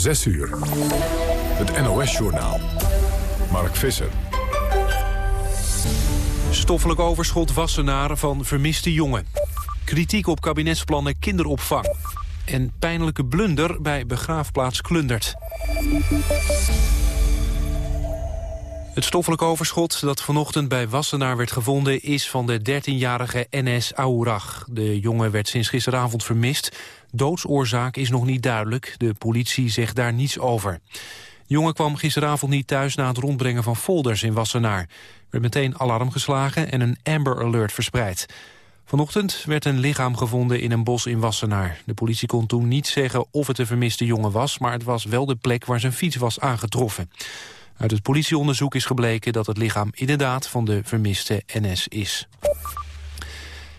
6 uur. Het NOS-journaal. Mark Visser. Stoffelijk overschot Wassenaar van vermiste jongen. Kritiek op kabinetsplannen kinderopvang. En pijnlijke blunder bij begraafplaats Klundert. Het stoffelijk overschot dat vanochtend bij Wassenaar werd gevonden... is van de 13-jarige NS Aourag. De jongen werd sinds gisteravond vermist. Doodsoorzaak is nog niet duidelijk. De politie zegt daar niets over. De jongen kwam gisteravond niet thuis na het rondbrengen van folders in Wassenaar. Er werd meteen alarm geslagen en een Amber Alert verspreid. Vanochtend werd een lichaam gevonden in een bos in Wassenaar. De politie kon toen niet zeggen of het een vermiste jongen was... maar het was wel de plek waar zijn fiets was aangetroffen. Uit het politieonderzoek is gebleken dat het lichaam inderdaad van de vermiste NS is.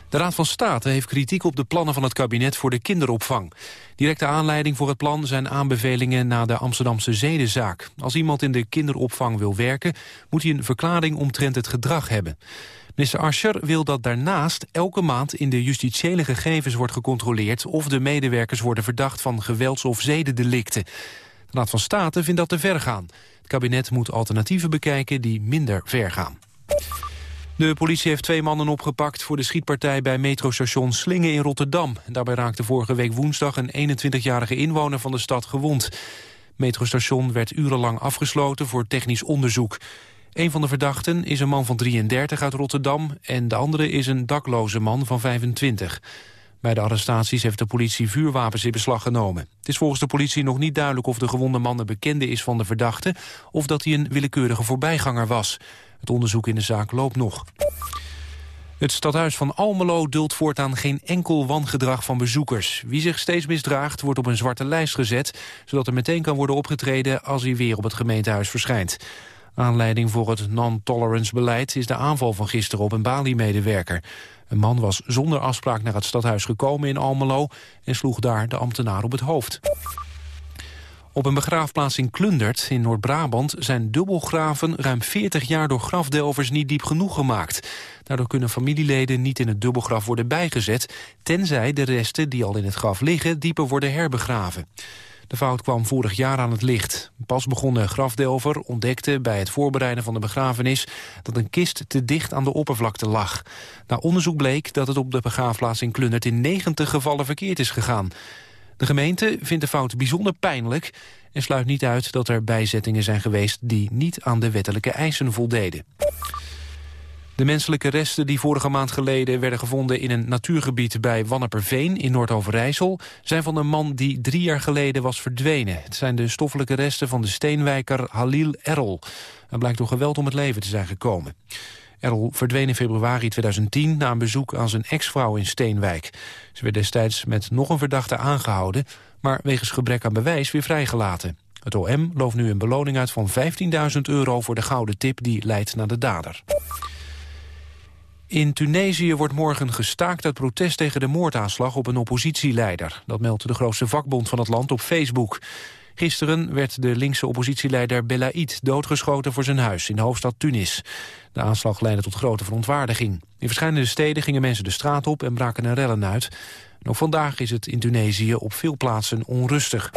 De Raad van State heeft kritiek op de plannen van het kabinet voor de kinderopvang. Directe aanleiding voor het plan zijn aanbevelingen na de Amsterdamse zedenzaak. Als iemand in de kinderopvang wil werken, moet hij een verklaring omtrent het gedrag hebben. Minister Ascher wil dat daarnaast elke maand in de justitiële gegevens wordt gecontroleerd of de medewerkers worden verdacht van gewelds- of zedendelicten. De Raad van State vindt dat te ver gaan. Kabinet moet alternatieven bekijken die minder ver gaan. De politie heeft twee mannen opgepakt voor de schietpartij bij metrostation Slingen in Rotterdam. Daarbij raakte vorige week woensdag een 21-jarige inwoner van de stad gewond. Metrostation werd urenlang afgesloten voor technisch onderzoek. Een van de verdachten is een man van 33 uit Rotterdam... en de andere is een dakloze man van 25. Bij de arrestaties heeft de politie vuurwapens in beslag genomen. Het is volgens de politie nog niet duidelijk of de gewonde man een bekende is van de verdachte... of dat hij een willekeurige voorbijganger was. Het onderzoek in de zaak loopt nog. Het stadhuis van Almelo duldt voortaan geen enkel wangedrag van bezoekers. Wie zich steeds misdraagt wordt op een zwarte lijst gezet... zodat er meteen kan worden opgetreden als hij weer op het gemeentehuis verschijnt. Aanleiding voor het non-tolerance beleid is de aanval van gisteren op een Bali-medewerker. Een man was zonder afspraak naar het stadhuis gekomen in Almelo... en sloeg daar de ambtenaar op het hoofd. Op een begraafplaats in Klundert in Noord-Brabant zijn dubbelgraven ruim 40 jaar door grafdelvers niet diep genoeg gemaakt. Daardoor kunnen familieleden niet in het dubbelgraf worden bijgezet, tenzij de resten die al in het graf liggen dieper worden herbegraven. De fout kwam vorig jaar aan het licht. Pas begonnen grafdelver ontdekte bij het voorbereiden van de begrafenis... dat een kist te dicht aan de oppervlakte lag. Na onderzoek bleek dat het op de begraafplaats in Klundert... in 90 gevallen verkeerd is gegaan. De gemeente vindt de fout bijzonder pijnlijk... en sluit niet uit dat er bijzettingen zijn geweest... die niet aan de wettelijke eisen voldeden. De menselijke resten die vorige maand geleden werden gevonden in een natuurgebied bij Wanneperveen in Noord-Overijssel zijn van een man die drie jaar geleden was verdwenen. Het zijn de stoffelijke resten van de steenwijker Halil Errol. Hij blijkt door geweld om het leven te zijn gekomen. Errol verdween in februari 2010 na een bezoek aan zijn ex-vrouw in Steenwijk. Ze werd destijds met nog een verdachte aangehouden, maar wegens gebrek aan bewijs weer vrijgelaten. Het OM looft nu een beloning uit van 15.000 euro voor de gouden tip die leidt naar de dader. In Tunesië wordt morgen gestaakt uit protest tegen de moordaanslag op een oppositieleider. Dat meldt de grootste vakbond van het land op Facebook. Gisteren werd de linkse oppositieleider Belaid doodgeschoten voor zijn huis in de hoofdstad Tunis. De aanslag leidde tot grote verontwaardiging. In verschillende steden gingen mensen de straat op en braken er rellen uit. Ook vandaag is het in Tunesië op veel plaatsen onrustig.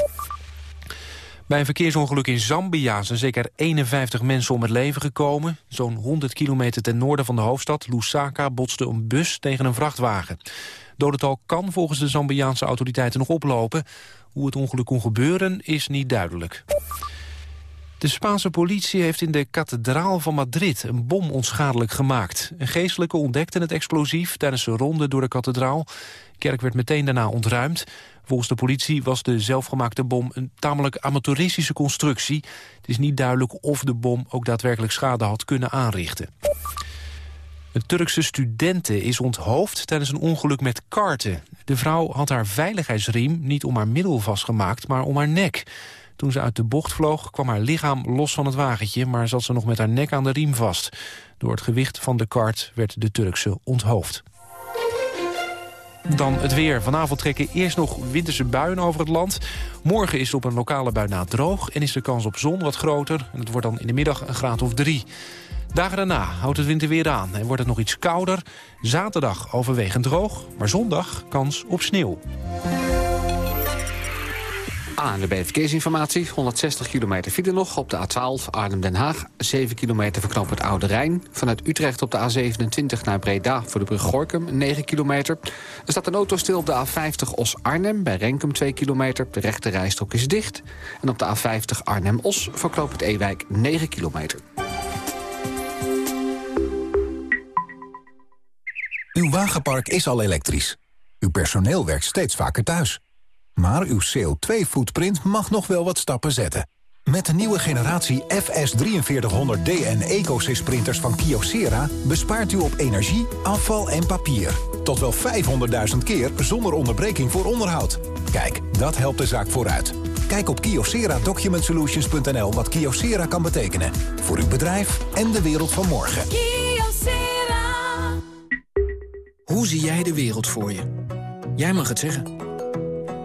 Bij een verkeersongeluk in Zambia zijn zeker 51 mensen om het leven gekomen. Zo'n 100 kilometer ten noorden van de hoofdstad, Lusaka, botste een bus tegen een vrachtwagen. Dodental kan volgens de Zambiaanse autoriteiten nog oplopen. Hoe het ongeluk kon gebeuren is niet duidelijk. De Spaanse politie heeft in de kathedraal van Madrid een bom onschadelijk gemaakt. Een geestelijke ontdekte het explosief tijdens een ronde door de kathedraal. De kerk werd meteen daarna ontruimd. Volgens de politie was de zelfgemaakte bom een tamelijk amateuristische constructie. Het is niet duidelijk of de bom ook daadwerkelijk schade had kunnen aanrichten. Een Turkse studente is onthoofd tijdens een ongeluk met karten. De vrouw had haar veiligheidsriem niet om haar middel vastgemaakt, maar om haar nek. Toen ze uit de bocht vloog, kwam haar lichaam los van het wagentje... maar zat ze nog met haar nek aan de riem vast. Door het gewicht van de kart werd de Turkse onthoofd. Dan het weer. Vanavond trekken eerst nog winterse buien over het land. Morgen is het op een lokale bui na droog en is de kans op zon wat groter. En het wordt dan in de middag een graad of drie. Dagen daarna houdt het winter weer aan en wordt het nog iets kouder. Zaterdag overwegend droog, maar zondag kans op sneeuw. ANWB Verkeersinformatie. 160 kilometer file nog op de A12 Arnhem-Den Haag. 7 kilometer verknop het Oude Rijn. Vanuit Utrecht op de A27 naar Breda voor de brug Gorkum 9 kilometer. Er staat een auto stil op de A50 Os-Arnhem bij Renkum 2 kilometer. De rechte rijstok is dicht. En op de A50 Arnhem-Os verknoopt het Ewijk 9 kilometer. Uw wagenpark is al elektrisch. Uw personeel werkt steeds vaker thuis. Maar uw CO2-footprint mag nog wel wat stappen zetten. Met de nieuwe generatie FS4300D en EcoSys printers van Kyocera... bespaart u op energie, afval en papier. Tot wel 500.000 keer zonder onderbreking voor onderhoud. Kijk, dat helpt de zaak vooruit. Kijk op kyocera-document-solutions.nl wat Kyocera kan betekenen. Voor uw bedrijf en de wereld van morgen. Kyocera. Hoe zie jij de wereld voor je? Jij mag het zeggen.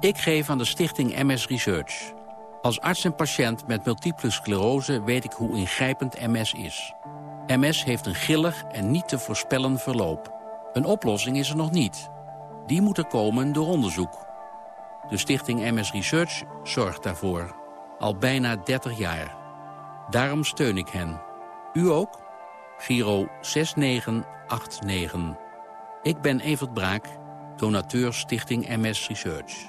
Ik geef aan de stichting MS Research. Als arts en patiënt met multiple sclerose weet ik hoe ingrijpend MS is. MS heeft een gillig en niet te voorspellen verloop. Een oplossing is er nog niet. Die moet er komen door onderzoek. De stichting MS Research zorgt daarvoor. Al bijna 30 jaar. Daarom steun ik hen. U ook? Giro 6989. Ik ben Evert Braak, donateur Stichting MS Research.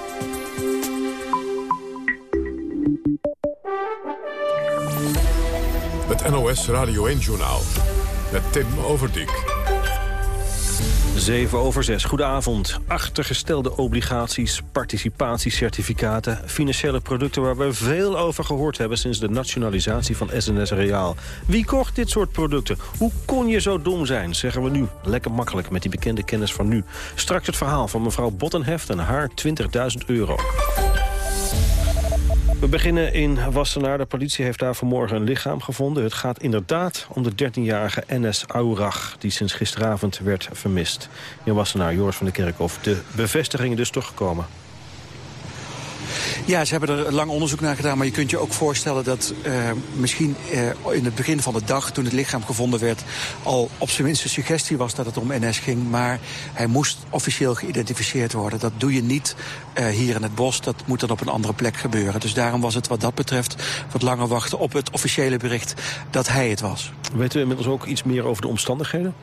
NOS Radio 1-journaal met Tim Overdijk. 7 over 6. Goedenavond. Achtergestelde obligaties, participatiecertificaten... financiële producten waar we veel over gehoord hebben... sinds de nationalisatie van SNS Reaal. Wie kocht dit soort producten? Hoe kon je zo dom zijn, zeggen we nu. Lekker makkelijk met die bekende kennis van nu. Straks het verhaal van mevrouw Bottenheft en haar 20.000 euro. We beginnen in Wassenaar. De politie heeft daar vanmorgen een lichaam gevonden. Het gaat inderdaad om de 13-jarige Enes Aurach... die sinds gisteravond werd vermist. In Wassenaar, Joris van der Kerkhof. De bevestiging dus toch gekomen. Ja, ze hebben er lang onderzoek naar gedaan. Maar je kunt je ook voorstellen dat uh, misschien uh, in het begin van de dag... toen het lichaam gevonden werd, al op zijn minst een suggestie was dat het om NS ging. Maar hij moest officieel geïdentificeerd worden. Dat doe je niet uh, hier in het bos. Dat moet dan op een andere plek gebeuren. Dus daarom was het wat dat betreft wat langer wachten op het officiële bericht dat hij het was. Weten we inmiddels ook iets meer over de omstandigheden?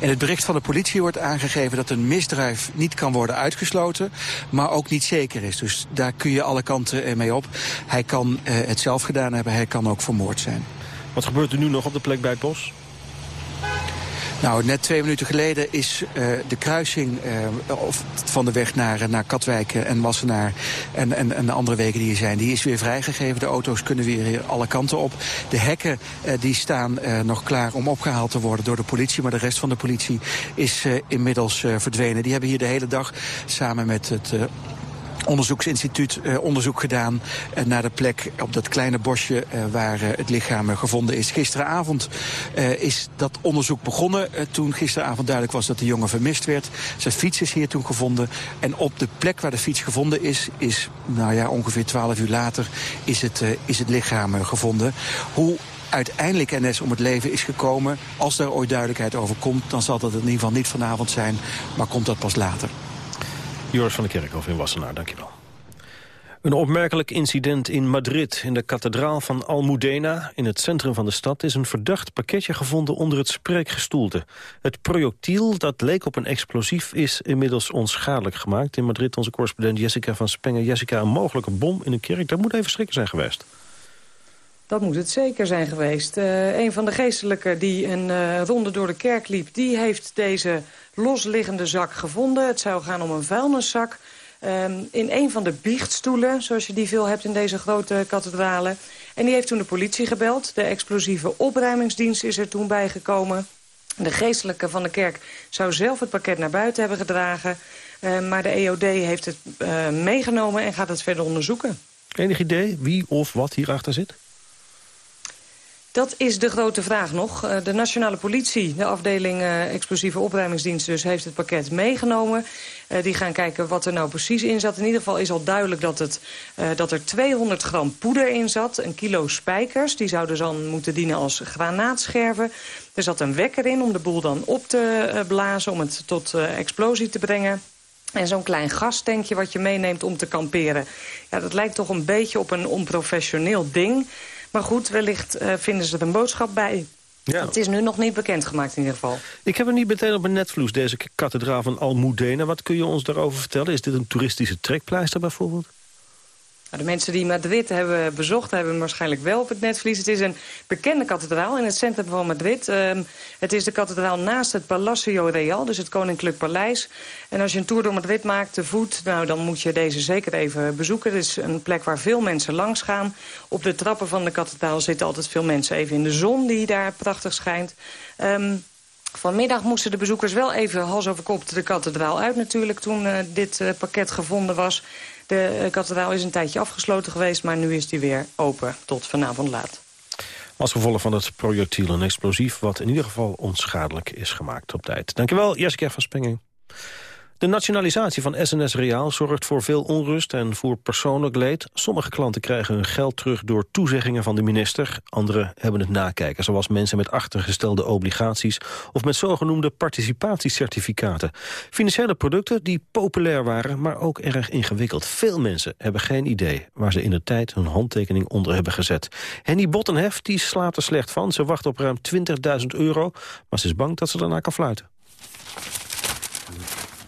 In het bericht van de politie wordt aangegeven dat een misdrijf niet kan worden uitgesloten, maar ook niet zeker is. Dus daar kun je alle kanten mee op. Hij kan uh, het zelf gedaan hebben, hij kan ook vermoord zijn. Wat gebeurt er nu nog op de plek bij het bos? Nou, net twee minuten geleden is uh, de kruising uh, van de weg naar, naar Katwijk en Wassenaar... En, en, en de andere wegen die er zijn, die is weer vrijgegeven. De auto's kunnen weer alle kanten op. De hekken die staan nog klaar om opgehaald te worden door de politie... maar de rest van de politie is inmiddels verdwenen. Die hebben hier de hele dag samen met het onderzoeksinstituut uh, onderzoek gedaan uh, naar de plek op dat kleine bosje uh, waar het lichaam gevonden is. Gisteravond is dat onderzoek begonnen toen gisteravond duidelijk was dat de jongen vermist werd. Zijn fiets is hier toen gevonden en op de plek waar de fiets gevonden is, is nou ja, ongeveer twaalf uur later is het, is het lichaam gevonden. Hoe uiteindelijk NS om het leven is gekomen, als daar ooit duidelijkheid over komt, dan zal dat in ieder geval niet vanavond zijn, maar komt dat pas later. Joris van der Kerkhof in Wassenaar, dankjewel. Een opmerkelijk incident in Madrid. In de kathedraal van Almudena, in het centrum van de stad... is een verdacht pakketje gevonden onder het spreekgestoelte. Het projectiel, dat leek op een explosief, is inmiddels onschadelijk gemaakt. In Madrid onze correspondent Jessica van Spengen. Jessica, een mogelijke bom in een kerk, dat moet even schrikken zijn geweest. Dat moet het zeker zijn geweest. Uh, een van de geestelijken die een uh, ronde door de kerk liep... die heeft deze losliggende zak gevonden. Het zou gaan om een vuilniszak. Um, in een van de biechtstoelen, zoals je die veel hebt in deze grote kathedralen. En die heeft toen de politie gebeld. De explosieve opruimingsdienst is er toen bijgekomen. De geestelijke van de kerk zou zelf het pakket naar buiten hebben gedragen. Uh, maar de EOD heeft het uh, meegenomen en gaat het verder onderzoeken. Enig idee wie of wat hierachter zit? Dat is de grote vraag nog. Uh, de nationale politie, de afdeling uh, explosieve opruimingsdienst dus, heeft het pakket meegenomen. Uh, die gaan kijken wat er nou precies in zat. In ieder geval is al duidelijk dat, het, dat er 200 gram poeder in zat. Een kilo spijkers, die zouden dan moeten dienen als granaatscherven. Er zat een wekker in om de boel dan op te blazen, om het tot explosie te brengen. En zo'n klein gastankje wat je meeneemt om te kamperen. Ja, dat lijkt toch een beetje op een onprofessioneel ding. Maar goed, wellicht uh, vinden ze er een boodschap bij. Ja. Het is nu nog niet bekendgemaakt in ieder geval. Ik heb er niet meteen op een netvloes, deze kathedraal van Almudena. Wat kun je ons daarover vertellen? Is dit een toeristische trekpleister bijvoorbeeld? Nou, de mensen die Madrid hebben bezocht, hebben waarschijnlijk wel op het netvlies. Het is een bekende kathedraal in het centrum van Madrid. Uh, het is de kathedraal naast het Palacio Real, dus het Koninklijk Paleis. En als je een tour door Madrid maakt te voet, nou, dan moet je deze zeker even bezoeken. Het is een plek waar veel mensen langs gaan. Op de trappen van de kathedraal zitten altijd veel mensen even in de zon die daar prachtig schijnt. Um, Vanmiddag moesten de bezoekers wel even hals over kop de kathedraal uit natuurlijk... toen uh, dit uh, pakket gevonden was. De uh, kathedraal is een tijdje afgesloten geweest... maar nu is die weer open tot vanavond laat. Als gevolg van het projectiel een explosief... wat in ieder geval onschadelijk is gemaakt op tijd. Dankjewel, Jessica van Spenging. De nationalisatie van SNS Reaal zorgt voor veel onrust en voor persoonlijk leed. Sommige klanten krijgen hun geld terug door toezeggingen van de minister. Anderen hebben het nakijken, zoals mensen met achtergestelde obligaties... of met zogenoemde participatiecertificaten. Financiële producten die populair waren, maar ook erg ingewikkeld. Veel mensen hebben geen idee waar ze in de tijd hun handtekening onder hebben gezet. Henny Bottenhef die slaapt er slecht van. Ze wacht op ruim 20.000 euro, maar ze is bang dat ze daarna kan fluiten.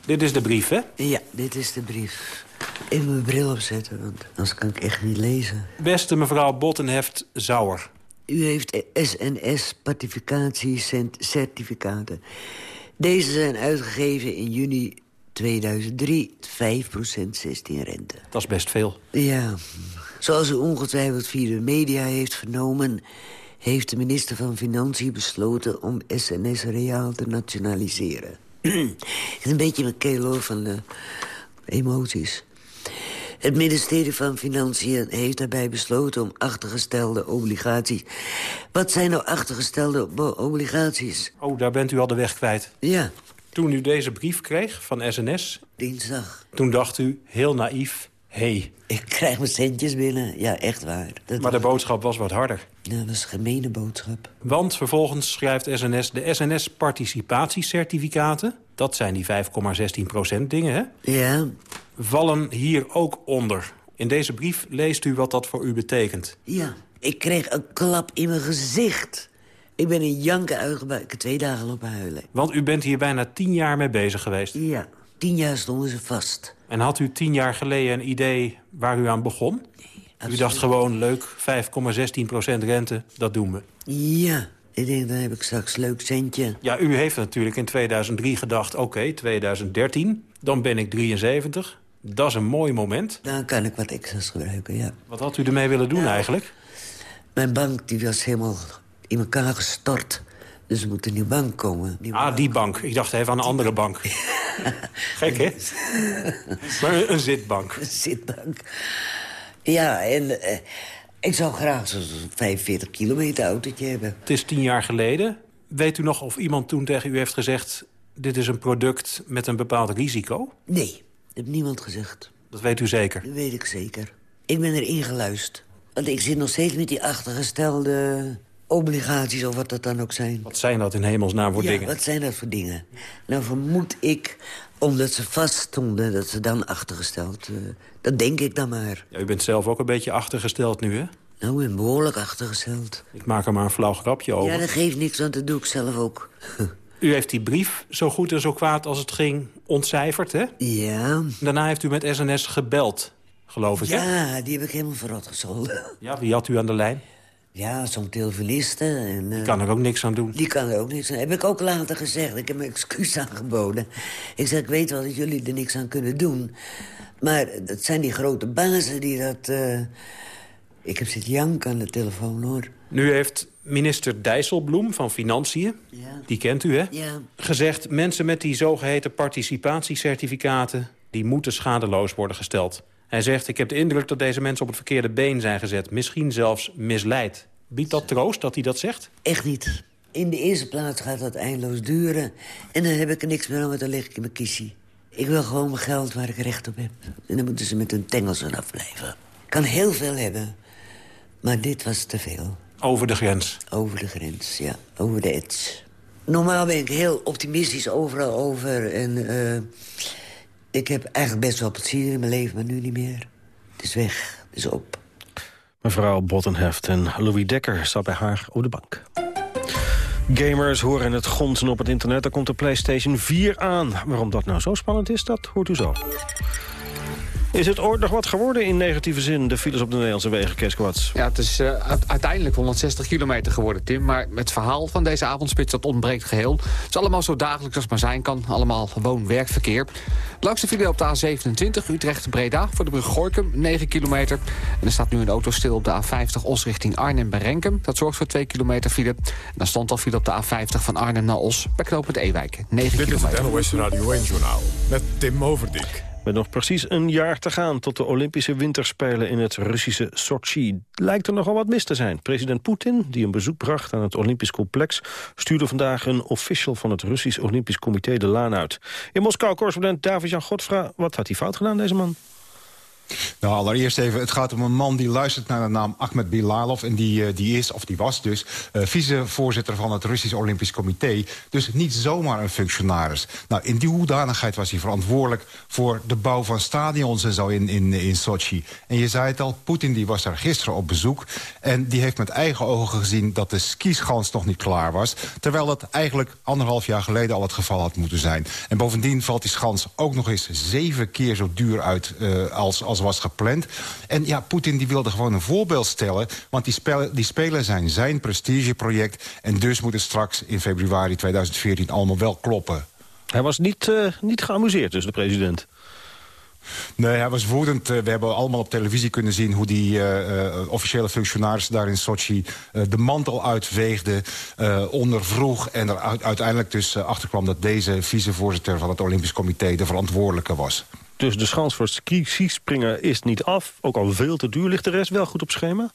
Dit is de brief, hè? Ja, dit is de brief. Even mijn bril opzetten, want anders kan ik echt niet lezen. Beste mevrouw Bottenheft Zauer. U heeft SNS certificaten. Deze zijn uitgegeven in juni 2003, 5% 16 rente. Dat is best veel. Ja, zoals u ongetwijfeld via de media heeft vernomen... heeft de minister van Financiën besloten om SNS Reaal te nationaliseren. Het is een beetje mijn keel hoor, van de emoties. Het ministerie van Financiën heeft daarbij besloten om achtergestelde obligaties... Wat zijn nou achtergestelde obligaties? Oh, daar bent u al de weg kwijt. Ja. Toen u deze brief kreeg van SNS... Dinsdag. Toen dacht u, heel naïef, hey. Ik krijg mijn centjes binnen, ja, echt waar. Dat maar de boodschap was wat harder. Ja, dat is een gemene boodschap. Want vervolgens schrijft SNS de SNS-participatiecertificaten... dat zijn die 5,16% dingen, hè? Ja. Vallen hier ook onder. In deze brief leest u wat dat voor u betekent. Ja, ik kreeg een klap in mijn gezicht. Ik ben in janken heb twee dagen lopen huilen. Want u bent hier bijna tien jaar mee bezig geweest. Ja, tien jaar stonden ze vast. En had u tien jaar geleden een idee waar u aan begon? Nee, u dacht gewoon, leuk, 5,16% rente, dat doen we. Ja, ik denk, dan heb ik straks leuk centje. Ja, u heeft natuurlijk in 2003 gedacht, oké, 2013, dan ben ik 73. Dat is een mooi moment. Dan kan ik wat extra's gebruiken, ja. Wat had u ermee willen doen eigenlijk? Mijn bank die was helemaal in elkaar gestort. Dus er moet een nieuwe bank komen. Nieuwe ah, die bank. Ik dacht even aan een andere bank. Gek, hè? maar een, zitbank. Een zitbank. Ja, en uh, ik zou graag zo'n 45 kilometer autootje hebben. Het is tien jaar geleden. Weet u nog of iemand toen tegen u heeft gezegd... dit is een product met een bepaald risico? Nee, dat heeft niemand gezegd. Dat weet u zeker? Dat weet ik zeker. Ik ben erin geluisterd. Want ik zit nog steeds met die achtergestelde obligaties of wat dat dan ook zijn. Wat zijn dat in hemelsnaam voor ja, dingen? wat zijn dat voor dingen? Nou vermoed ik, omdat ze vaststonden, dat ze dan achtergesteld... Uh, dat denk ik dan maar. Ja, u bent zelf ook een beetje achtergesteld nu, hè? Nou, ik ben behoorlijk achtergesteld. Ik maak er maar een flauw grapje over. Ja, dat geeft niks, want dat doe ik zelf ook. U heeft die brief, zo goed en zo kwaad als het ging, ontcijferd, hè? Ja. Daarna heeft u met SNS gebeld, geloof ik, ja, hè? die heb ik helemaal verrot gescholden. Ja, wie had u aan de lijn? Ja, zo'n telefoniste. En, Die kan er ook niks aan doen. Die kan er ook niks aan. Heb ik ook later gezegd. Ik heb mijn excuus aangeboden. Ik zeg, ik weet wel dat jullie er niks aan kunnen doen. Maar het zijn die grote bazen die dat... Uh... Ik heb zitten janken aan de telefoon, hoor. Nu heeft minister Dijsselbloem van Financiën, ja. die kent u, hè? Ja. Gezegd, mensen met die zogeheten participatiecertificaten... die moeten schadeloos worden gesteld. Hij zegt, ik heb de indruk dat deze mensen op het verkeerde been zijn gezet. Misschien zelfs misleid. Biedt dat troost dat hij dat zegt? Echt niet. In de eerste plaats gaat dat eindeloos duren. En dan heb ik er niks meer aan, want dan lig ik in mijn kissie. Ik wil gewoon mijn geld waar ik recht op heb. En dan moeten ze met hun tengels eraf blijven. Ik kan heel veel hebben, maar dit was te veel. Over de grens? Over de grens, ja. Over de edge. Normaal ben ik heel optimistisch overal over. En uh, ik heb eigenlijk best wel plezier in mijn leven, maar nu niet meer. Het is weg, het is op. Mevrouw Bottenheft en Louis Dekker zat bij haar op de bank. Gamers horen het gonzen op het internet. Er komt de PlayStation 4 aan. Waarom dat nou zo spannend is, dat hoort u zo. Is het ooit nog wat geworden in negatieve zin, de files op de Nederlandse wegen, Kees Ja, het is uh, uiteindelijk 160 kilometer geworden, Tim. Maar het verhaal van deze avondspits, dat ontbreekt geheel. Het is allemaal zo dagelijks als maar zijn kan. Allemaal gewoon werkverkeer. Langs file op de A27, Utrecht-Breda, voor de brug Gorkum, 9 kilometer. En er staat nu een auto stil op de A50 Os richting Arnhem bij Renkum. Dat zorgt voor 2 kilometer file. En dan stond al file op de A50 van Arnhem naar Os, bij knooppunt Ewijk, 9 Dit kilometer. Dit is het NOS Radio 1-journaal met Tim Overdijk. Met nog precies een jaar te gaan tot de Olympische Winterspelen in het Russische Sochi. Lijkt er nogal wat mis te zijn. President Poetin, die een bezoek bracht aan het Olympisch complex... stuurde vandaag een official van het Russisch Olympisch Comité de laan uit. In Moskou, correspondent David-Jan Godfra. Wat had hij fout gedaan, deze man? Nou, allereerst even, het gaat om een man die luistert naar de naam Ahmed Bilalov. En die, uh, die is, of die was dus, uh, vicevoorzitter van het Russisch Olympisch Comité. Dus niet zomaar een functionaris. Nou, in die hoedanigheid was hij verantwoordelijk voor de bouw van stadions en zo in, in, in Sochi. En je zei het al, Poetin die was daar gisteren op bezoek. En die heeft met eigen ogen gezien dat de skischans nog niet klaar was. Terwijl dat eigenlijk anderhalf jaar geleden al het geval had moeten zijn. En bovendien valt die schans ook nog eens zeven keer zo duur uit als, als was gepland. En ja, Poetin die wilde gewoon een voorbeeld stellen... want die, spelen, die spelen zijn zijn prestigeproject... en dus moet het straks in februari 2014 allemaal wel kloppen. Hij was niet, uh, niet geamuseerd, dus de president. Nee, hij was woedend. We hebben allemaal op televisie kunnen zien... hoe die uh, uh, officiële functionaris daar in Sochi uh, de mantel uitveegde, ondervroeg... en er uiteindelijk dus achterkwam dat deze vicevoorzitter van het Olympisch Comité... de verantwoordelijke was. Dus de schans voor skispringen is niet af. Ook al veel te duur. Ligt de rest wel goed op schema?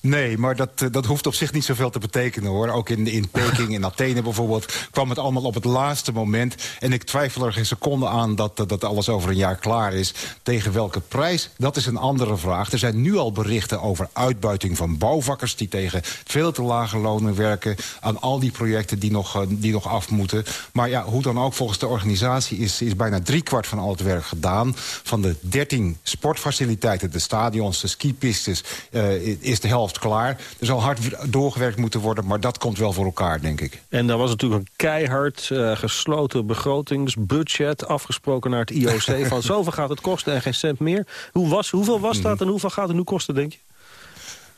Nee, maar dat, dat hoeft op zich niet zoveel te betekenen, hoor. Ook in, in Peking, in Athene bijvoorbeeld, kwam het allemaal op het laatste moment. En ik twijfel er geen seconde aan dat, dat alles over een jaar klaar is. Tegen welke prijs, dat is een andere vraag. Er zijn nu al berichten over uitbuiting van bouwvakkers... die tegen veel te lage lonen werken aan al die projecten die nog, die nog af moeten. Maar ja, hoe dan ook, volgens de organisatie is, is bijna driekwart van al het werk gedaan. Van de 13 sportfaciliteiten, de stadions, de skipistes, is de helft klaar. Er zal hard doorgewerkt moeten worden, maar dat komt wel voor elkaar, denk ik. En daar was natuurlijk een keihard uh, gesloten begrotingsbudget... afgesproken naar het IOC van zoveel gaat het kosten en geen cent meer. Hoe was, hoeveel was dat en hoeveel gaat het nu kosten, denk je?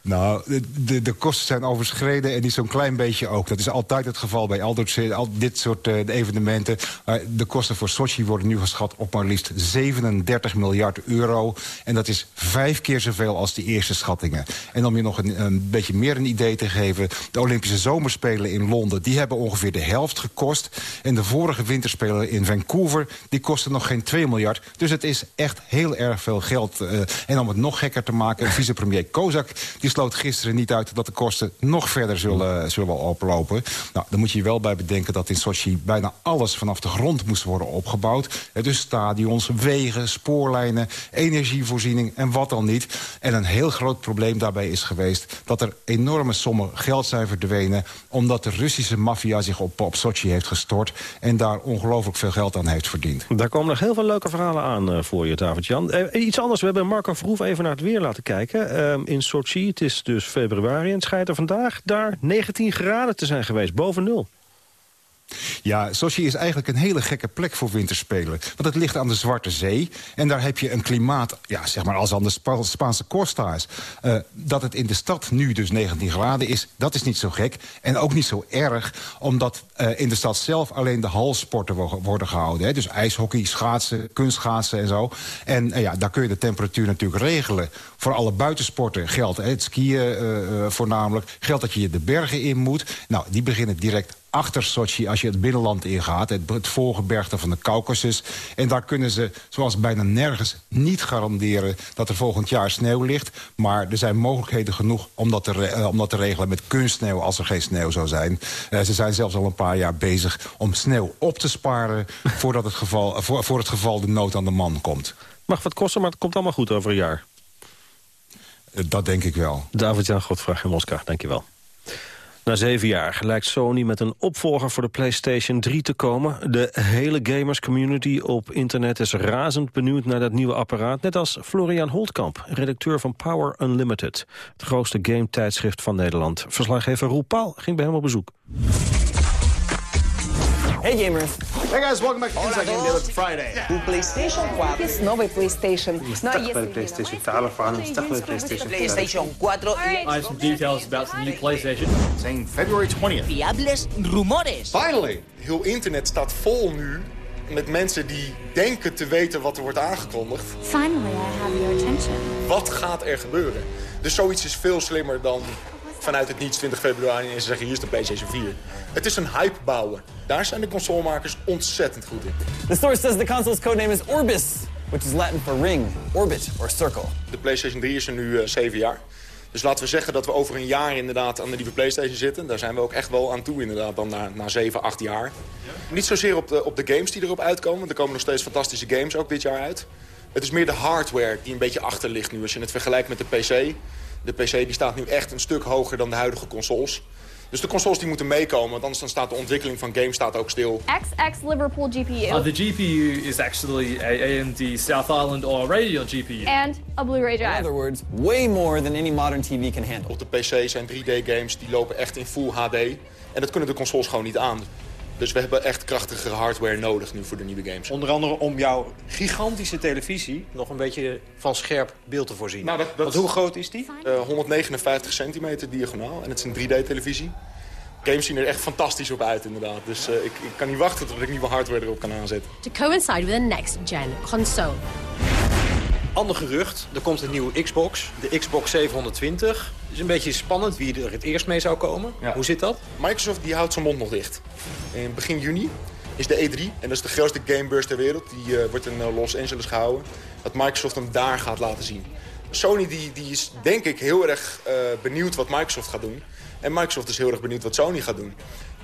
Nou, de, de, kosten zijn overschreden en niet zo'n klein beetje ook. Dat is altijd het geval bij al dit, soort uh, evenementen. De kosten voor Sochi worden nu geschat op maar liefst 37 miljard euro. En dat is vijf keer zoveel als de eerste schattingen. En om je nog een, een beetje meer een idee te geven... de Olympische Zomerspelen in Londen, die hebben ongeveer de helft gekost. En de vorige winterspelen in Vancouver, die kosten nog geen 2 miljard. Dus het is echt heel erg veel geld. Uh, en om het nog gekker te maken, vicepremier Kozak... die sloot gisteren niet uit dat de kosten nog verder zullen, zullen oplopen. Nou, dan moet je wel bij bedenken dat in Sochi bijna alles vanaf de grond moest worden opgebouwd. Dus stadions, wegen, spoorlijnen, energievoorziening en wat dan niet. En een heel groot probleem daarbij is geweest dat er enorme sommen geld zijn verdwenen... omdat de Russische maffia zich op, op Sochi heeft gestort... en daar ongelooflijk veel geld aan heeft verdiend. Daar komen nog heel veel leuke verhalen aan uh, voor je, David-Jan. Uh, iets anders, we hebben Marco Verhoef even naar het weer laten kijken. Uh, in Sochi, het is dus februari en het schijnt er vandaag daar 19 graden te zijn geweest, boven nul. Ja, Sochi is eigenlijk een hele gekke plek voor winterspelen. Want het ligt aan de Zwarte Zee. En daar heb je een klimaat, ja, zeg maar als aan de Spa Spaanse Costa's. Uh, dat het in de stad nu dus 19 graden is, dat is niet zo gek. En ook niet zo erg, omdat uh, in de stad zelf alleen de halsporten worden gehouden. Hè. Dus ijshockey, schaatsen, kunstschaatsen en zo. En uh, ja, daar kun je de temperatuur natuurlijk regelen. Voor alle buitensporten geldt, hè, het skiën voornamelijk... geldt dat je de bergen in moet. Nou, die beginnen direct achter Sochi als je het binnenland ingaat. Het, het voorgebergte van de Caucasus. En daar kunnen ze, zoals bijna nergens, niet garanderen... dat er volgend jaar sneeuw ligt. Maar er zijn mogelijkheden genoeg om dat te, uh, om dat te regelen met kunstsneeuw... als er geen sneeuw zou zijn. Uh, ze zijn zelfs al een paar jaar bezig om sneeuw op te sparen... voordat het geval, uh, voor, voor het geval de nood aan de man komt. Mag wat kosten, maar het komt allemaal goed over een jaar. Dat denk ik wel. David-Jan Godvraag in Moskou, dankjewel. Na zeven jaar lijkt Sony met een opvolger voor de PlayStation 3 te komen. De hele gamers-community op internet is razend benieuwd naar dat nieuwe apparaat. Net als Florian Holtkamp, redacteur van Power Unlimited. Het grootste game-tijdschrift van Nederland. Verslaggever Roel ging bij hem op bezoek. Hey gamers! Hey guys, welcome back to Inside Game Day Friday. O PlayStation 4 es novo PlayStation. مستقبل PlayStation تعرف عن مستقبل PlayStation PlayStation 4 I have some details about some new PlayStation. Saying February 20th. Fiables rumores. Finally! Heel internet staat vol nu met mensen die denken te weten wat er wordt aangekondigd. Finally, I have your attention. Wat gaat er gebeuren? Dus zoiets is veel slimmer dan vanuit het niets 20 februari en ze zeggen hier is de PlayStation 4. Het is een hype bouwen. Daar zijn de consolemakers ontzettend goed in. The source says the console's codename is Orbis, which is Latin for ring, orbit or circle. De PlayStation 3 is er nu uh, 7 jaar. Dus laten we zeggen dat we over een jaar inderdaad aan de nieuwe PlayStation zitten. Daar zijn we ook echt wel aan toe inderdaad, dan na, na 7, 8 jaar. Ja? Niet zozeer op de, op de games die erop uitkomen. Want er komen nog steeds fantastische games ook dit jaar uit. Het is meer de hardware die een beetje achter ligt nu. Als je het vergelijkt met de PC. De PC die staat nu echt een stuk hoger dan de huidige consoles. Dus de consoles die moeten meekomen, want anders dan staat de ontwikkeling van games staat ook stil. XX Liverpool GPU. Uh, the GPU is actually a AMD South Island or Radeon GPU. And a Blu-ray drive. In other words, way more than any modern TV can handle. Op de PC zijn 3D-games die lopen echt in full HD. En dat kunnen de consoles gewoon niet aan. Dus we hebben echt krachtigere hardware nodig nu voor de nieuwe games. Onder andere om jouw gigantische televisie nog een beetje van scherp beeld te voorzien. Nou, dat, dat Want hoe groot is die? Uh, 159 centimeter diagonaal en het is een 3D-televisie. Games zien er echt fantastisch op uit inderdaad. Dus uh, ik, ik, kan niet wachten tot ik nieuwe hardware erop kan aanzetten. To coincide with a next-gen console. Ander gerucht, er komt een nieuwe Xbox, de Xbox 720. Het is een beetje spannend wie er het eerst mee zou komen. Ja. Hoe zit dat? Microsoft die houdt zijn mond nog dicht. In begin juni is de E3, en dat is de grootste gamebeurs ter wereld. Die uh, wordt in uh, Los Angeles gehouden. Dat Microsoft hem daar gaat laten zien. Sony die, die is denk ik heel erg uh, benieuwd wat Microsoft gaat doen. En Microsoft is heel erg benieuwd wat Sony gaat doen.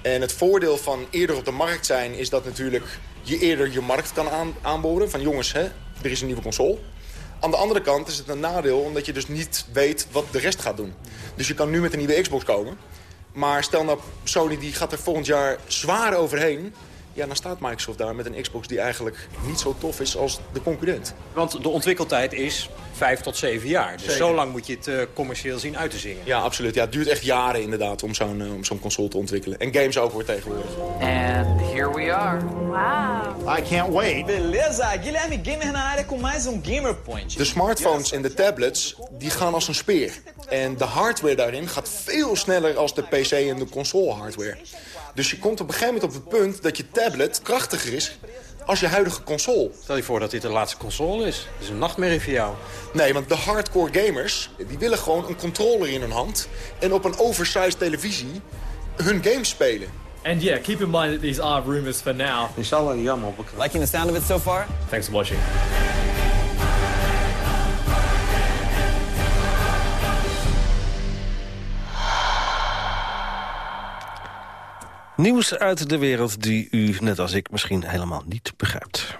En het voordeel van eerder op de markt zijn is dat natuurlijk je eerder je markt kan aan, aanboren. Van jongens, hè, er is een nieuwe console. Aan de andere kant is het een nadeel omdat je dus niet weet wat de rest gaat doen. Dus je kan nu met een nieuwe Xbox komen. Maar stel nou, Sony die gaat er volgend jaar zwaar overheen. Ja, dan staat Microsoft daar met een Xbox die eigenlijk niet zo tof is als de concurrent. Want de ontwikkeltijd is vijf tot zeven jaar. Dus Zeker. zo lang moet je het uh, commercieel zien uit te zingen. Ja, absoluut. Ja, het duurt echt jaren inderdaad om zo'n uh, zo'n console te ontwikkelen. En games ook hoor tegenwoordig. And here we are. Wow. I can't wait. Beleza, Guilherme Gamer na área com mais um Gamer Point. De smartphones en de tablets, die gaan als een speer. En de hardware daarin gaat veel sneller als de PC en de console hardware. Dus je komt op een gegeven moment op het punt dat je tablet krachtiger is als je huidige console. Stel je voor dat dit de laatste console is. Dat is een nachtmerrie voor jou. Nee, want de hardcore gamers die willen gewoon een controller in hun hand... en op een oversized televisie hun games spelen. And yeah, keep in mind that these are rumors for now. Inshallah, jammer. Liking the sound of it so far? Thanks for watching. Nieuws uit de wereld die u, net als ik, misschien helemaal niet begrijpt.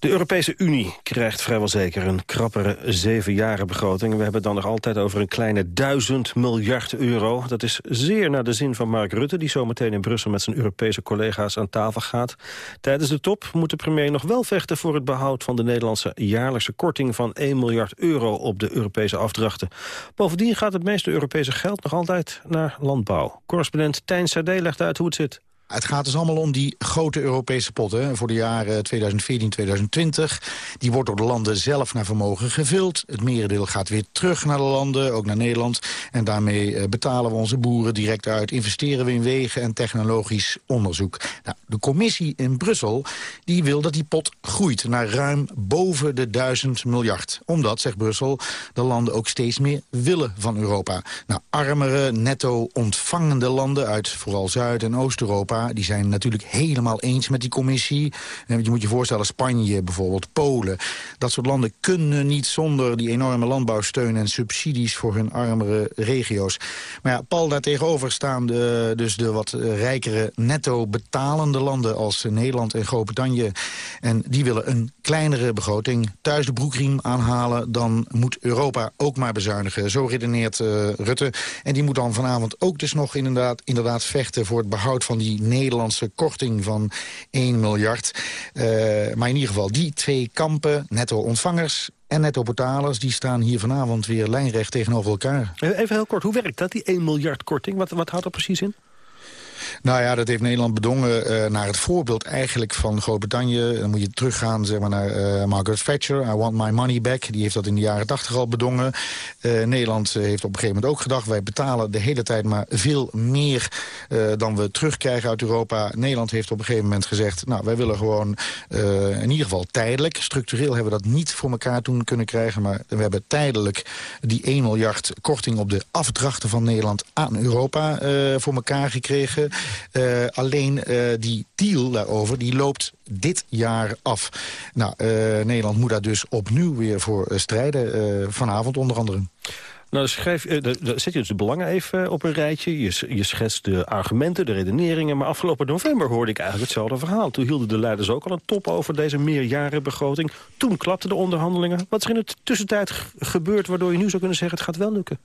De Europese Unie krijgt vrijwel zeker een krappere zevenjarenbegroting. We hebben het dan nog altijd over een kleine duizend miljard euro. Dat is zeer naar de zin van Mark Rutte... die zometeen in Brussel met zijn Europese collega's aan tafel gaat. Tijdens de top moet de premier nog wel vechten... voor het behoud van de Nederlandse jaarlijkse korting van 1 miljard euro... op de Europese afdrachten. Bovendien gaat het meeste Europese geld nog altijd naar landbouw. Correspondent Tijn Sade legt uit hoe het zit. Het gaat dus allemaal om die grote Europese pot voor de jaren 2014-2020. Die wordt door de landen zelf naar vermogen gevuld. Het merendeel gaat weer terug naar de landen, ook naar Nederland. En daarmee eh, betalen we onze boeren direct uit. Investeren we in wegen en technologisch onderzoek. Nou, de commissie in Brussel die wil dat die pot groeit naar ruim boven de 1000 miljard. Omdat, zegt Brussel, de landen ook steeds meer willen van Europa. Nou, armere, netto ontvangende landen uit vooral Zuid- en Oost-Europa... die zijn natuurlijk helemaal eens met die commissie. En je moet je voorstellen, Spanje bijvoorbeeld, Polen. Dat soort landen kunnen niet zonder die enorme landbouwsteun en subsidies... voor hun armere regio's. Maar ja, Paul, daartegenover staan dus de wat rijkere netto betalende landen... als Nederland en Groot-Brittannië. En die willen een kleinere begroting. Thuis de broekriem aanhalen, dan moet Europa ook maar bezuinigen. Zo redeneert uh, Rutte. En die moet dan vanavond ook dus nog inderdaad, inderdaad vechten... voor het behoud van die Nederlandse korting van 1 miljard. Uh, maar in ieder geval, die twee kampen, netto-ontvangers en netto-betalers... die staan hier vanavond weer lijnrecht tegenover elkaar. Even heel kort, hoe werkt dat, die 1 miljard korting? Wat, wat houdt dat precies in? Nou ja, dat heeft Nederland bedongen uh, naar het voorbeeld eigenlijk van Groot-Brittannië. Dan moet je teruggaan zeg maar, naar uh, Margaret Thatcher, I want my money back. Die heeft dat in de jaren tachtig al bedongen. Uh, Nederland heeft op een gegeven moment ook gedacht... wij betalen de hele tijd maar veel meer dan we terugkrijgen uit Europa. Nederland heeft op een gegeven moment gezegd... nou, wij willen gewoon in ieder geval tijdelijk... structureel hebben we dat niet voor elkaar toen kunnen krijgen... maar we hebben tijdelijk die 1 miljard korting op de afdrachten van Nederland aan Europa voor elkaar gekregen... Uh, alleen uh, die deal daarover die loopt dit jaar af. Nou, uh, Nederland moet daar dus opnieuw weer voor strijden. vanavond onder andere. Nou, dan, schrijf, zet je dus de belangen even op een rijtje. Je, je schetst de argumenten, de redeneringen. Maar afgelopen november hoorde ik eigenlijk hetzelfde verhaal. Toen hielden de leiders ook al een top over deze meerjarenbegroting. Toen klapten de onderhandelingen. Wat is er in de tussentijd gebeurd waardoor je nu zou kunnen zeggen... het gaat wel lukken?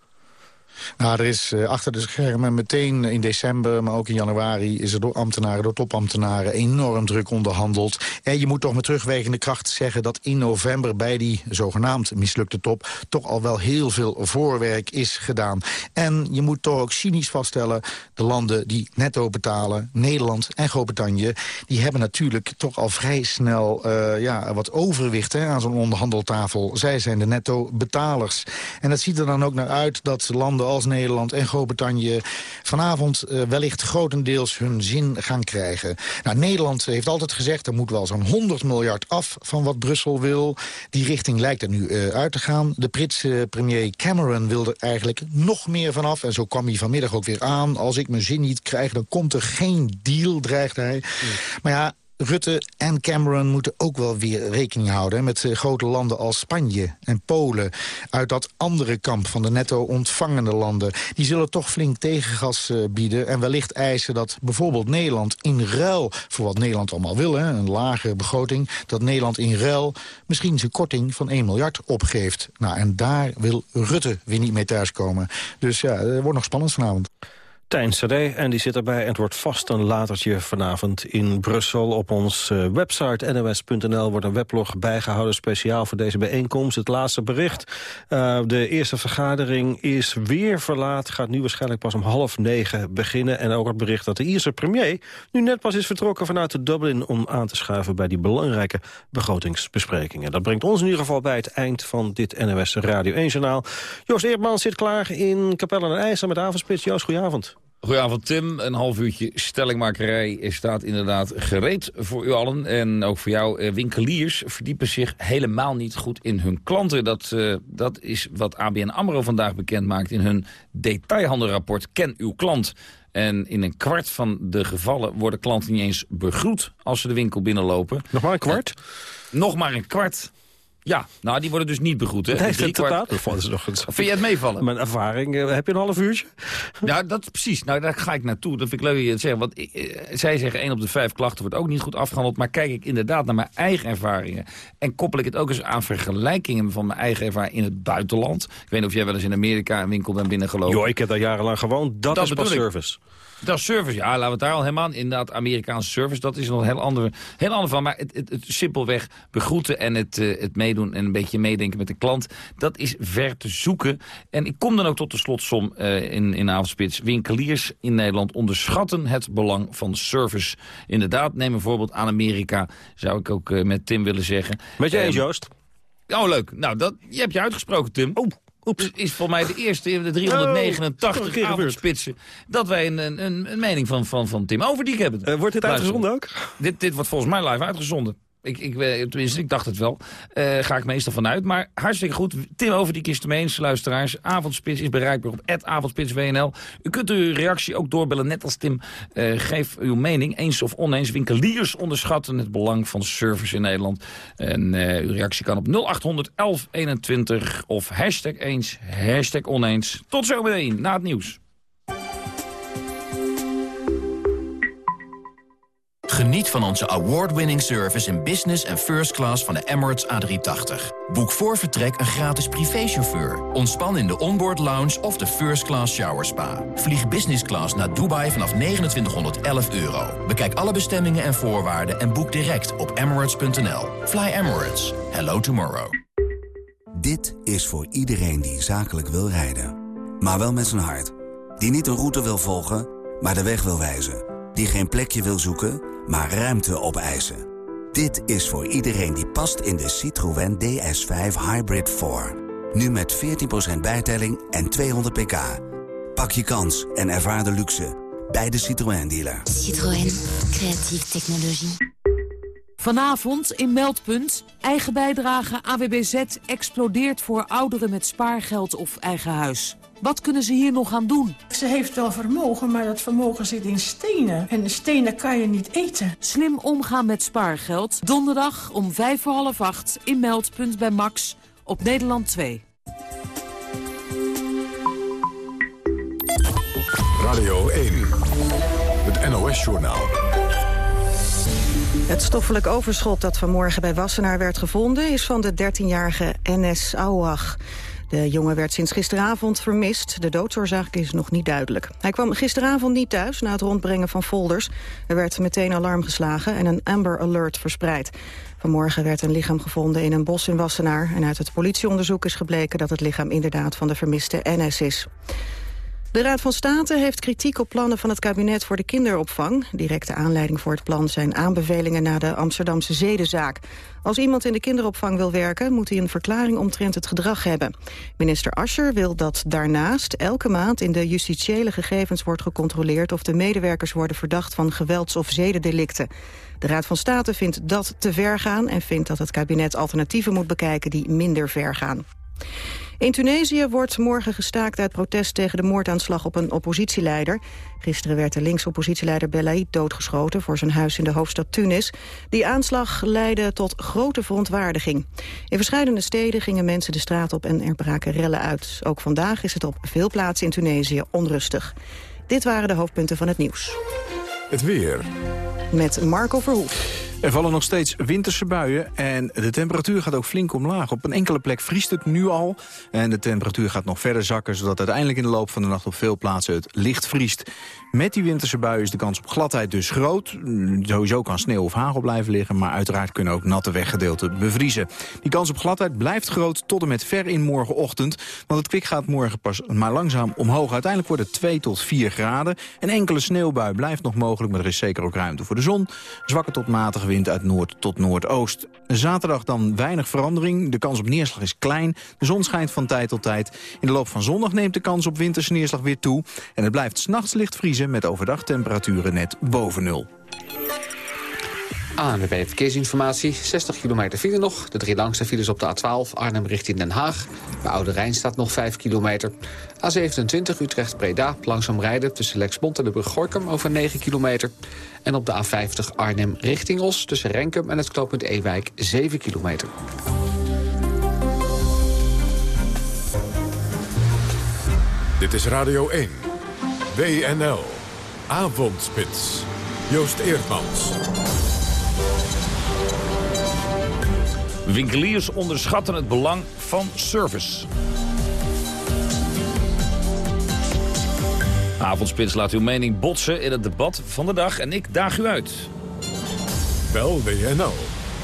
Nou, er is uh, achter de schermen meteen in december, maar ook in januari... is er door ambtenaren, door topambtenaren enorm druk onderhandeld. En je moet toch met terugwegende kracht zeggen... dat in november bij die zogenaamd mislukte top... toch al wel heel veel voorwerk is gedaan. En je moet toch ook cynisch vaststellen... de landen die netto betalen, Nederland en Groot-Brittannië... die hebben natuurlijk toch al vrij snel uh, ja, wat overwicht hè, aan zo'n onderhandeltafel. Zij zijn de netto betalers. En dat ziet er dan ook naar uit dat landen als Nederland en Groot-Brittannië... vanavond uh, wellicht grotendeels hun zin gaan krijgen. Nou, Nederland heeft altijd gezegd... er moet wel zo'n 100 miljard af van wat Brussel wil. Die richting lijkt er nu uh, uit te gaan. De Britse premier Cameron wil er eigenlijk nog meer vanaf. En zo kwam hij vanmiddag ook weer aan. Als ik mijn zin niet krijg, dan komt er geen deal, dreigt hij. Maar ja, Rutte en Cameron moeten ook wel weer rekening houden... met uh, grote landen als Spanje en Polen... uit dat andere kamp van de netto ontvangende landen. Die zullen toch flink tegengas uh, bieden... en wellicht eisen dat bijvoorbeeld Nederland in ruil... voor wat Nederland allemaal wil, hè, een lage begroting... dat Nederland in ruil misschien zijn korting van 1 miljard opgeeft. Nou, en daar wil Rutte weer niet mee thuiskomen. Dus ja, het wordt nog spannend vanavond. Tijn Sade, en die zit erbij. En het wordt vast een latertje vanavond in Brussel. Op ons uh, website nos.nl wordt een weblog bijgehouden... speciaal voor deze bijeenkomst. Het laatste bericht. Uh, de eerste vergadering is weer verlaat. Gaat nu waarschijnlijk pas om half negen beginnen. En ook het bericht dat de Ierse premier... nu net pas is vertrokken vanuit Dublin... om aan te schuiven bij die belangrijke begrotingsbesprekingen. Dat brengt ons in ieder geval bij het eind van dit NOS Radio 1-journaal. Joost Eerdman zit klaar in Capelle en IJssel met Avondspits. Joost, goedenavond. Goedenavond Tim, een half uurtje stellingmakerij staat inderdaad gereed voor u allen. En ook voor jou, eh, winkeliers verdiepen zich helemaal niet goed in hun klanten. Dat, uh, dat is wat ABN AMRO vandaag bekend maakt in hun detailhandelrapport Ken uw klant. En in een kwart van de gevallen worden klanten niet eens begroet als ze de winkel binnenlopen. Nog maar een kwart? En, nog maar een kwart. Ja, nou die worden dus niet begroet. Hè? Nee, Drie kwart... kwart... nog eens. Vind je het meevallen? Mijn ervaring, uh, heb je een half uurtje? Ja, dat precies. Nou, daar ga ik naartoe. Dat vind ik leuk dat je het zegt. Want uh, zij zeggen 1 op de 5 klachten wordt ook niet goed afgehandeld. Maar kijk ik inderdaad naar mijn eigen ervaringen. En koppel ik het ook eens aan vergelijkingen van mijn eigen ervaring in het buitenland. Ik weet niet of jij wel eens in Amerika een winkel bent binnengelopen. Jo, ik heb daar jarenlang gewoond. Dat, dat is pas service. Dat is service, ja, laten we het daar al helemaal... Inderdaad, Amerikaanse service, dat is nog een heel ander, heel ander van. Maar het, het, het simpelweg begroeten en het, uh, het meedoen... en een beetje meedenken met de klant, dat is ver te zoeken. En ik kom dan ook tot de slotsom uh, in, in avondspits. Winkeliers in Nederland onderschatten het belang van service. Inderdaad, neem een voorbeeld aan Amerika, zou ik ook uh, met Tim willen zeggen. Met jij eens, Joost? Oh, leuk. Nou, dat, je hebt je uitgesproken, Tim. Oh. Oeps. is voor mij de eerste in de 389 oh, avondspitsen... dat wij een, een, een, mening van, van, van Tim Overdiek hebben. Uh, wordt dit uitgezonden ook? Dit, dit wordt volgens mij live uitgezonden. Ik, ik, tenminste, ik dacht het wel. Uh, ga ik meestal vanuit. Maar hartstikke goed. Tim Overdiek is het mee eens, luisteraars. Avondspits is bereikbaar op avondspitswnl. U kunt uw reactie ook doorbellen, net als Tim. Uh, geef uw mening, eens of oneens. Winkeliers onderschatten het belang van service in Nederland. En uw reactie kan op 0800 1121 of hashtag eens, hashtag oneens. Tot zometeen, na het nieuws. Geniet van onze award-winning service in business en first class van de Emirates A380. Boek voor vertrek een gratis privéchauffeur. Ontspan in de onboard lounge of de first class shower spa. Vlieg business class naar Dubai vanaf 2911 euro. Bekijk alle bestemmingen en voorwaarden en boek direct op emirates.nl. Fly Emirates. Hello tomorrow. Dit is voor iedereen die zakelijk wil rijden. Maar wel met zijn hart. Die niet een route wil volgen, maar de weg wil wijzen. Die geen plekje wil zoeken maar ruimte opeisen. Dit is voor iedereen die past in de Citroën DS5 Hybrid 4. Nu met 14% bijtelling en 200 pk. Pak je kans en ervaar de luxe bij de Citroën dealer. Citroën, creatieve technologie. Vanavond in Meldpunt. Eigen bijdrage AWBZ explodeert voor ouderen met spaargeld of eigen huis. Wat kunnen ze hier nog aan doen? Ze heeft wel vermogen, maar dat vermogen zit in stenen. En de stenen kan je niet eten. Slim omgaan met spaargeld. Donderdag om vijf voor half acht in Meldpunt bij Max op Nederland 2. Radio 1, het NOS-journaal. Het stoffelijk overschot dat vanmorgen bij Wassenaar werd gevonden... is van de 13-jarige NS Auwach. De jongen werd sinds gisteravond vermist. De doodsoorzaak is nog niet duidelijk. Hij kwam gisteravond niet thuis na het rondbrengen van folders. Er werd meteen alarm geslagen en een Amber Alert verspreid. Vanmorgen werd een lichaam gevonden in een bos in Wassenaar. En uit het politieonderzoek is gebleken dat het lichaam inderdaad van de vermiste NS is. De Raad van State heeft kritiek op plannen van het kabinet voor de kinderopvang. Directe aanleiding voor het plan zijn aanbevelingen na de Amsterdamse zedenzaak. Als iemand in de kinderopvang wil werken, moet hij een verklaring omtrent het gedrag hebben. Minister Ascher wil dat daarnaast elke maand in de justitiële gegevens wordt gecontroleerd of de medewerkers worden verdacht van gewelds- of zedendelicten. De Raad van State vindt dat te ver gaan en vindt dat het kabinet alternatieven moet bekijken die minder ver gaan. In Tunesië wordt morgen gestaakt uit protest tegen de moordaanslag op een oppositieleider. Gisteren werd de links-oppositieleider Belaid doodgeschoten voor zijn huis in de hoofdstad Tunis. Die aanslag leidde tot grote verontwaardiging. In verschillende steden gingen mensen de straat op en er braken rellen uit. Ook vandaag is het op veel plaatsen in Tunesië onrustig. Dit waren de hoofdpunten van het nieuws. Het weer. Met Marco Verhoef. Er vallen nog steeds winterse buien en de temperatuur gaat ook flink omlaag. Op een enkele plek vriest het nu al en de temperatuur gaat nog verder zakken... zodat uiteindelijk in de loop van de nacht op veel plaatsen het licht vriest. Met die winterse buien is de kans op gladheid dus groot. Sowieso kan sneeuw of hagel blijven liggen, maar uiteraard kunnen ook natte weggedeelten bevriezen. Die kans op gladheid blijft groot tot en met ver in morgenochtend. Want het kwik gaat morgen pas maar langzaam omhoog. Uiteindelijk wordt het 2 tot 4 graden. Een enkele sneeuwbui blijft nog mogelijk, maar er is zeker ook ruimte voor de zon. Zwakke tot matige uit noord tot noordoost. Zaterdag dan weinig verandering. De kans op neerslag is klein. De zon schijnt van tijd tot tijd. In de loop van zondag neemt de kans op winterse neerslag weer toe. En het blijft s'nachts licht vriezen met overdag temperaturen net boven nul. ANWB Verkeersinformatie. 60 kilometer file nog. De drie langste files op de A12 Arnhem richting Den Haag. Bij Oude Rijn staat nog 5 kilometer. A27 Utrecht-Breda. Langzaam rijden tussen Lexmond en de brug Gorkum over 9 kilometer. En op de A50 Arnhem richting Os tussen Renkum en het knooppunt Ewijk 7 kilometer. Dit is Radio 1. WNL. Avondspits. Joost Eerdmans. Winkeliers onderschatten het belang van service. Avondspits laat uw mening botsen in het debat van de dag en ik daag u uit. Bel WNL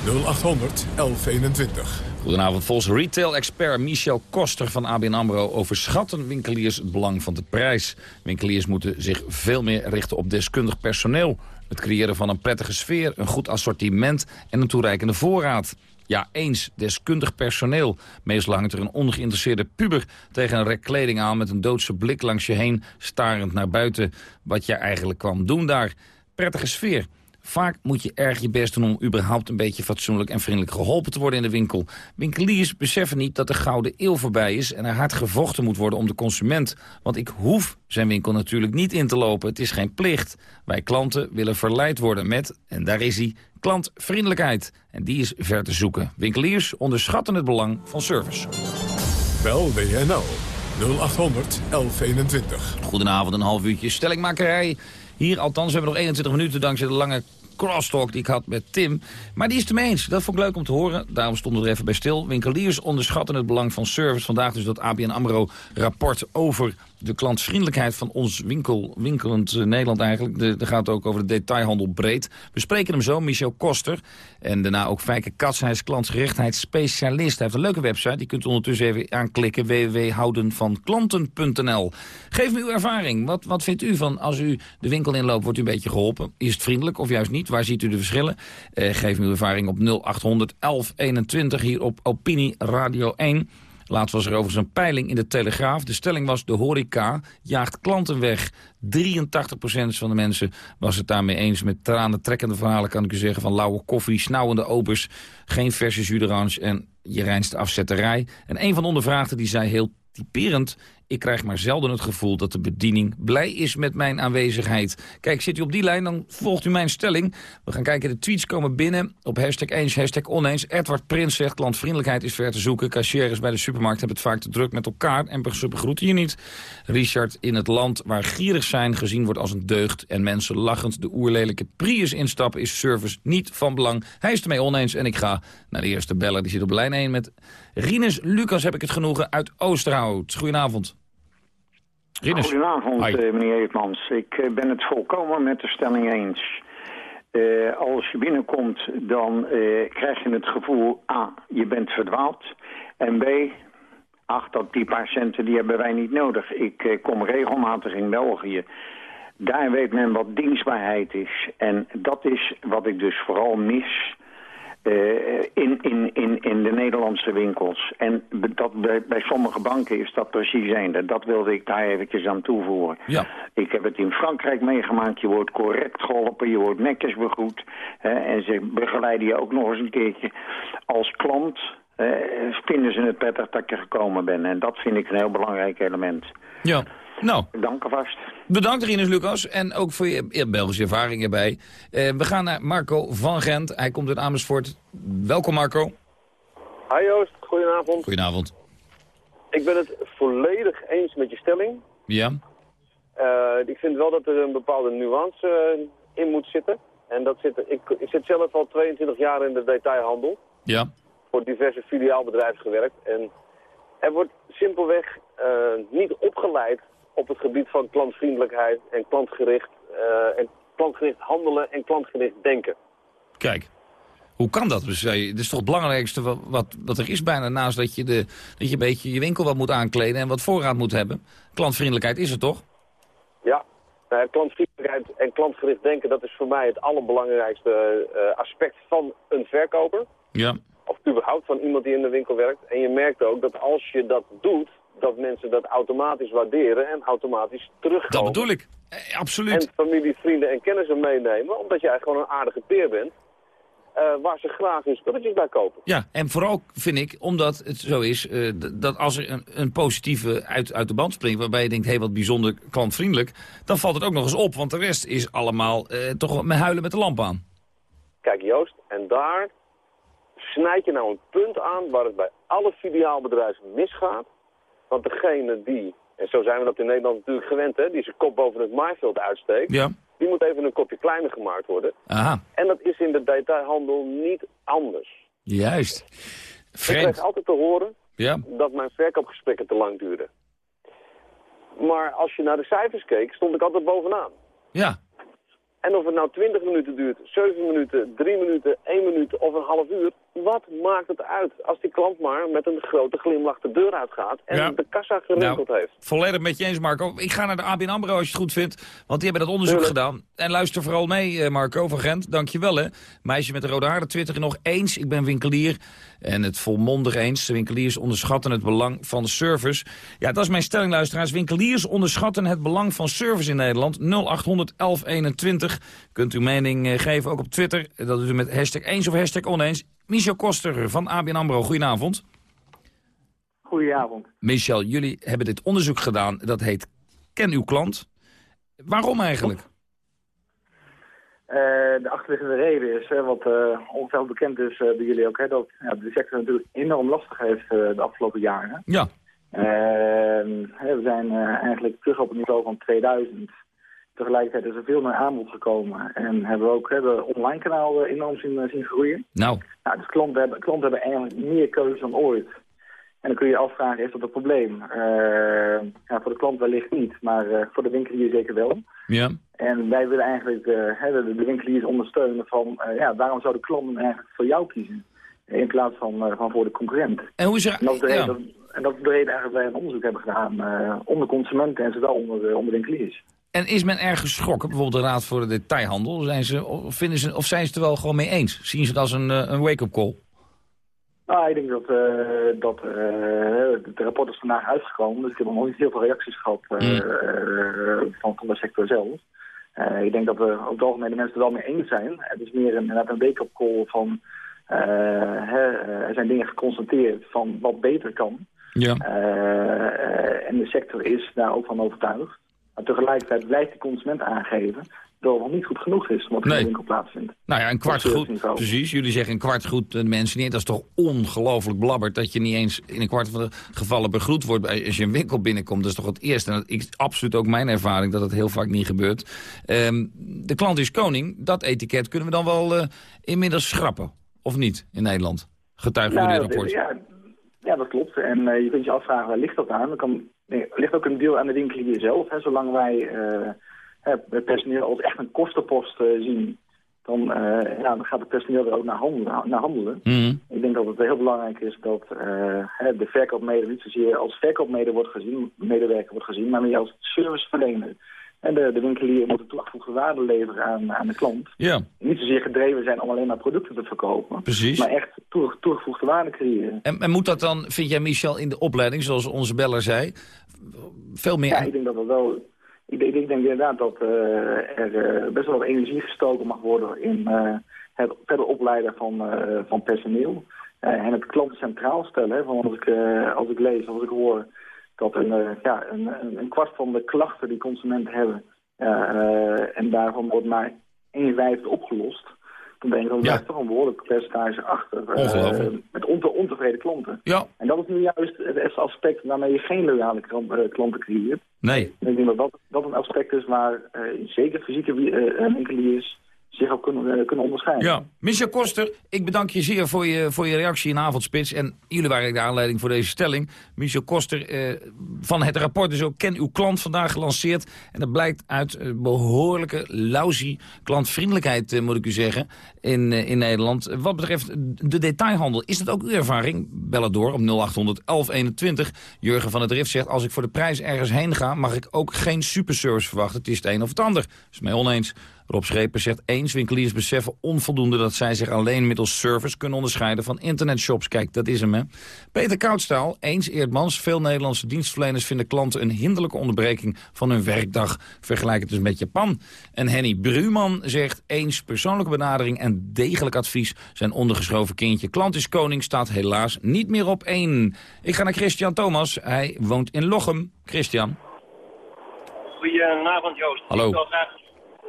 0800 1121. Goedenavond, volgens retail-expert Michel Koster van ABN AMRO... overschatten winkeliers het belang van de prijs. Winkeliers moeten zich veel meer richten op deskundig personeel. Het creëren van een prettige sfeer, een goed assortiment en een toereikende voorraad. Ja, eens, deskundig personeel. Meestal hangt er een ongeïnteresseerde puber tegen een rek kleding aan... met een doodse blik langs je heen, starend naar buiten. Wat je eigenlijk kwam doen daar. Prettige sfeer. Vaak moet je erg je best doen om überhaupt een beetje fatsoenlijk en vriendelijk geholpen te worden in de winkel. Winkeliers beseffen niet dat de gouden eeuw voorbij is en er hard gevochten moet worden om de consument. Want ik hoef zijn winkel natuurlijk niet in te lopen. Het is geen plicht. Wij klanten willen verleid worden met, en daar is hij, klantvriendelijkheid. En die is ver te zoeken. Winkeliers onderschatten het belang van service. Bel WNL 0800 1121. Goedenavond, een half uurtje stellingmakerij. Hier, althans, we hebben nog 21 minuten dankzij de lange crosstalk die ik had met Tim. Maar die is het mee eens. Dat vond ik leuk om te horen. Daarom stonden we er even bij stil. Winkeliers onderschatten het belang van service. Vandaag dus dat ABN AMRO rapport over de klantvriendelijkheid van ons winkel, winkelend eh, Nederland eigenlijk. De, gaat ook over de detailhandel breed. We spreken hem zo, Michel Koster. En daarna ook Fijke Kats, hij is klantsgerichtheidsspecialist. Hij heeft een leuke website, die kunt u ondertussen even aanklikken. www.houdenvanklanten.nl Geef me uw ervaring. Wat, wat vindt u van als u de winkel inloopt, wordt u een beetje geholpen? Is het vriendelijk of juist niet? Waar ziet u de verschillen? Eh, geef me uw ervaring op 0800 1121 hier op Opinie Radio 1. Laatst was er overigens een peiling in de Telegraaf. De stelling was de horeca jaagt klanten weg. 83% van de mensen was het daarmee eens. Met tranen trekkende verhalen kan ik u zeggen... van lauwe koffie, snauwende opers, geen verse jus en je reinste afzetterij. En een van de ondervraagden die zei heel typerend... Ik krijg maar zelden het gevoel dat de bediening blij is met mijn aanwezigheid. Kijk, zit u op die lijn, dan volgt u mijn stelling. We gaan kijken, de tweets komen binnen op hashtag eens, hashtag oneens. Edward Prins zegt, klantvriendelijkheid is ver te zoeken. Cashiers bij de supermarkt hebben het vaak te druk met elkaar... en ze begroeten je niet. Richard, in het land waar gierig zijn gezien wordt als een deugd... en mensen lachend de oerlelijke Prius instappen... is service niet van belang. Hij is ermee oneens en ik ga naar de eerste beller. Die zit op lijn 1 met Rinus Lucas, heb ik het genoegen, uit Oosterhout. Goedenavond. Rinus. Goedenavond, uh, meneer Eetmans. Ik uh, ben het volkomen met de stelling eens. Uh, als je binnenkomt, dan krijg je het gevoel... A, je bent verdwaald. En B, ach, dat die paar centen die hebben wij niet nodig. Ik kom regelmatig in België. Daar weet men wat dienstbaarheid is. En dat is wat ik dus vooral mis uh, in, in, in, in de Nederlandse winkels. En dat, bij, bij sommige banken is dat precies einde. Dat wilde ik daar eventjes aan toevoegen. Ja. Ik heb het in Frankrijk meegemaakt. Je wordt correct geholpen, je wordt netjes begroet. en ze begeleiden je ook nog eens een keertje. Als klant uh, vinden ze het prettig dat je gekomen bent. En dat vind ik een heel belangrijk element. Ja. Nou. Dank alvast. Bedankt Rinus Lucas en ook voor je Belgische ervaring erbij. Uh, we gaan naar Marco van Gent. Hij komt uit Amersfoort. Welkom Marco. Hi Joost, goedenavond. Goedenavond. Ik ben het volledig eens met je stelling. Ja. Uh, ik vind wel dat er een bepaalde nuance uh, in moet zitten. En dat zit, ik, ik zit zelf al 22 jaar in de detailhandel. Ja. Voor diverse filiaalbedrijven gewerkt. En er wordt simpelweg uh, niet opgeleid op het gebied van klantvriendelijkheid en klantgericht, uh, en klantgericht handelen en klantgericht denken. Kijk, hoe kan dat? Dus, uh, dat is toch het belangrijkste wat, wat, wat, er is bijna naast dat je, de, dat je een beetje je winkel wat moet aankleden en wat voorraad moet hebben. Klantvriendelijkheid is het toch? Ja, nou, klantvriendelijkheid en klantgericht denken, dat is voor mij het allerbelangrijkste uh, aspect van een verkoper. Ja. Of überhaupt van iemand die in de winkel werkt. En je merkt ook dat als je dat doet, dat mensen dat automatisch waarderen en automatisch terugkomen. Dat bedoel ik, eh, absoluut. En familie, vrienden en kennissen meenemen, omdat jij gewoon een aardige peer bent. Uh, waar ze graag hun spulletjes bij kopen. Ja, en vooral vind ik, omdat het zo is, uh, dat als er een, een, positieve uit, uit de band springt... waarbij je denkt, hé, hey, wat bijzonder klantvriendelijk... dan valt het ook nog eens op, want de rest is allemaal uh, toch met huilen met de lamp aan. Kijk Joost, en daar snijd je nou een punt aan waar het bij alle filiaalbedrijven misgaat. Want degene die, en zo zijn we dat in Nederland natuurlijk gewend, hè, die zijn kop boven het maaiveld uitsteekt, ja. die moet even een kopje kleiner gemaakt worden. Aha. En dat is in de detailhandel niet anders. Juist. Vreemd. Ik krijg altijd te horen ja. dat mijn verkoopgesprekken te lang duren. Maar als je naar de cijfers keek, stond ik altijd bovenaan. Ja. En of het nou 20 minuten duurt, 7 minuten, 3 minuten, 1 minuut of een half uur, wat maakt het uit als die klant maar met een grote glimlach de deur uitgaat en Ja. de kassa gerinkeld Nou, heeft? Volledig met je eens, Marco. Ik ga naar de ABN AMRO als je het goed vindt, want die hebben dat onderzoek gedaan. En luister vooral mee, eh, Marco van Gent. Dankjewel, hè. Meisje met de rode haren twitteren nog eens. Ik ben winkelier en het volmondig eens. De winkeliers onderschatten het belang van service. Ja, dat is mijn stelling, luisteraars. Winkeliers onderschatten het belang van service in Nederland. 0800 1121. Kunt uw mening eh, geven, ook op Twitter. Dat u met hashtag eens of hashtag oneens. Michel Koster van ABN AMRO, goedenavond. Goedenavond. Michel, jullie hebben dit onderzoek gedaan. Dat heet Ken uw klant. Waarom eigenlijk? Eh, de achterliggende reden is, hè, wat eh ongetwijfeld bekend is eh, bij jullie ook, hè, dat ja, de sector natuurlijk enorm lastig heeft de afgelopen jaren. Ja. Ehm, we zijn eigenlijk terug op het niveau van 2000. Tegelijkertijd is er veel meer aanbod gekomen en hebben we ook de online kanaal eh, enorm zien, eh, zien groeien. Nou, Nou, dus klanten hebben, klanten hebben eigenlijk meer keuze dan ooit. En dan kun je je afvragen, is dat een probleem? Eh, ja, voor de klant wellicht niet, maar voor de winkelier zeker wel. ja. En wij willen eigenlijk hè, de, winkeliers ondersteunen van, ja, waarom zou de klant eigenlijk voor jou kiezen? In plaats van, van voor de concurrent. En hoe is er... En dat is ja. dat- en dat is de reden eigenlijk dat wij een onderzoek hebben gedaan onder consumenten en zowel onder, de- onder winkeliers. En is men erg geschrokken? Bijvoorbeeld de Raad voor de Detailhandel. Zijn ze, of, vinden ze, of zijn ze het er wel gewoon mee eens? Zien ze het als een, eh, een wake-up call? Nou, ik denk dat, eh, dat eh, het rapport is vandaag uitgekomen. Dus ik heb nog niet heel veel reacties gehad eh, eh, van, van de sector zelf. Ik denk dat we over het algemeen de mensen er wel mee eens zijn. Het is meer een, een wake-up call van... hè, er zijn dingen geconstateerd van wat beter kan. Ja. En de sector is daar ook van overtuigd. Maar tegelijkertijd blijft de consument aangeven dat het nog niet goed genoeg is wat er in Nee. de winkel plaatsvindt. Nou ja, een kwart goed. Precies, jullie zeggen een kwart goed de mensen niet. Dat is toch ongelooflijk blabberd dat je niet eens in een kwart van de gevallen begroet wordt als je een winkel binnenkomt. Dat is toch het eerste. En dat is absoluut ook mijn ervaring dat het heel vaak niet gebeurt. Ehm, de klant is koning. Dat etiket kunnen we dan wel eh, inmiddels schrappen. Of niet in Nederland? Getuige Nou, dit dat- rapport. Ja, ja, dat klopt. En eh, je kunt je afvragen, waar ligt dat aan? Dat kan, nee, er ligt ook een deel aan de winkelier zelf. Hè. Zolang wij eh, het personeel als echt een kostenpost eh, zien... Dan, eh, ja, dan gaat het personeel er ook naar handelen. Naar handelen. Mhm. Ik denk dat het heel belangrijk is dat de verkoopmedewerker niet zozeer als verkoopmedewerker wordt gezien, medewerker wordt gezien, maar meer als serviceverlener. En de, de winkelier moet een toegevoegde waarde leveren aan, aan de klant. Ja, Niet zozeer gedreven zijn om alleen maar producten te verkopen, precies. maar echt toe- toegevoegde waarde creëren. En, en moet dat dan, vind jij Michel, in de opleiding, zoals onze beller zei, veel meer... Ja, ik denk dat dat wel. Ik denk, ik denk inderdaad dat eh, er eh, best wel wat energie gestoken mag worden in eh, het verder opleiden van, van personeel. En het klant centraal stellen. Hè, van als, ik, als ik lees, als ik hoor dat een, eh, ja, een, een, een kwart van de klachten die consumenten hebben, eh, en daarvan wordt maar één vijfde opgelost. Dan denk ik dat er Ja. toch een behoorlijk percentage achter. eh, met onte- ontevreden klanten. Ja, En dat is nu juist het aspect waarmee je geen loyale klant- eh, klanten creëert. nee. Ik denk dat dat, dat een aspect is waar eh, zeker fysieke eh, winkeliers zich ook kunnen, eh, kunnen onderscheiden. Ja, Michel Koster, ik bedank je zeer voor je, voor je reactie in Avondspits. En jullie waren de aanleiding voor deze stelling. Michel Koster, eh, van het rapport dus ook Ken uw klant vandaag gelanceerd. En dat blijkt uit eh, behoorlijke lousy klantvriendelijkheid, moet ik u zeggen, in, in Nederland. Wat betreft de detailhandel, is dat ook uw ervaring? Bel het door op 0800 1121. Jurgen van het Drift zegt, als ik voor de prijs ergens heen ga... mag ik ook geen superservice verwachten. Het is het een of het ander. Is mij oneens. Rob Scheper zegt eens, winkeliers beseffen onvoldoende dat zij zich alleen middels service kunnen onderscheiden van internetshops. Kijk, dat is hem hè. Peter Koudstaal, eens Eerdmans, veel Nederlandse dienstverleners vinden klanten een hinderlijke onderbreking van hun werkdag. Vergelijk het dus met Japan. En Henny Bruman zegt eens, persoonlijke benadering en degelijk advies zijn ondergeschoven kindje. Klant is koning staat helaas niet meer op één. Ik ga naar Christian Thomas, hij woont in Lochem. Christian. Goedenavond Joost. Hallo. Ik wil graag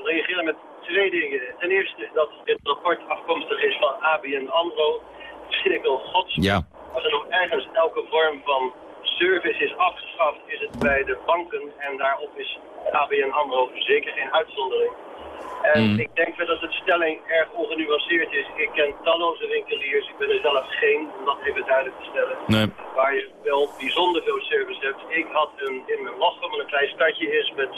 reageren met twee dingen. Ten eerste dat dit rapport afkomstig is van ABN AMRO. Misschien ik wel gods. Ja. Als er nog ergens elke vorm van service is afgeschaft, is het bij de banken. En daarop is ABN AMRO zeker geen uitzondering. En Mm. ik denk wel dat de stelling erg ongenuanceerd is. Ik ken talloze winkeliers, ik ben er zelf geen, om dat even duidelijk te stellen. Nee. Waar je wel bijzonder veel service hebt. Ik had een, in mijn Lochem, een klein stadje is met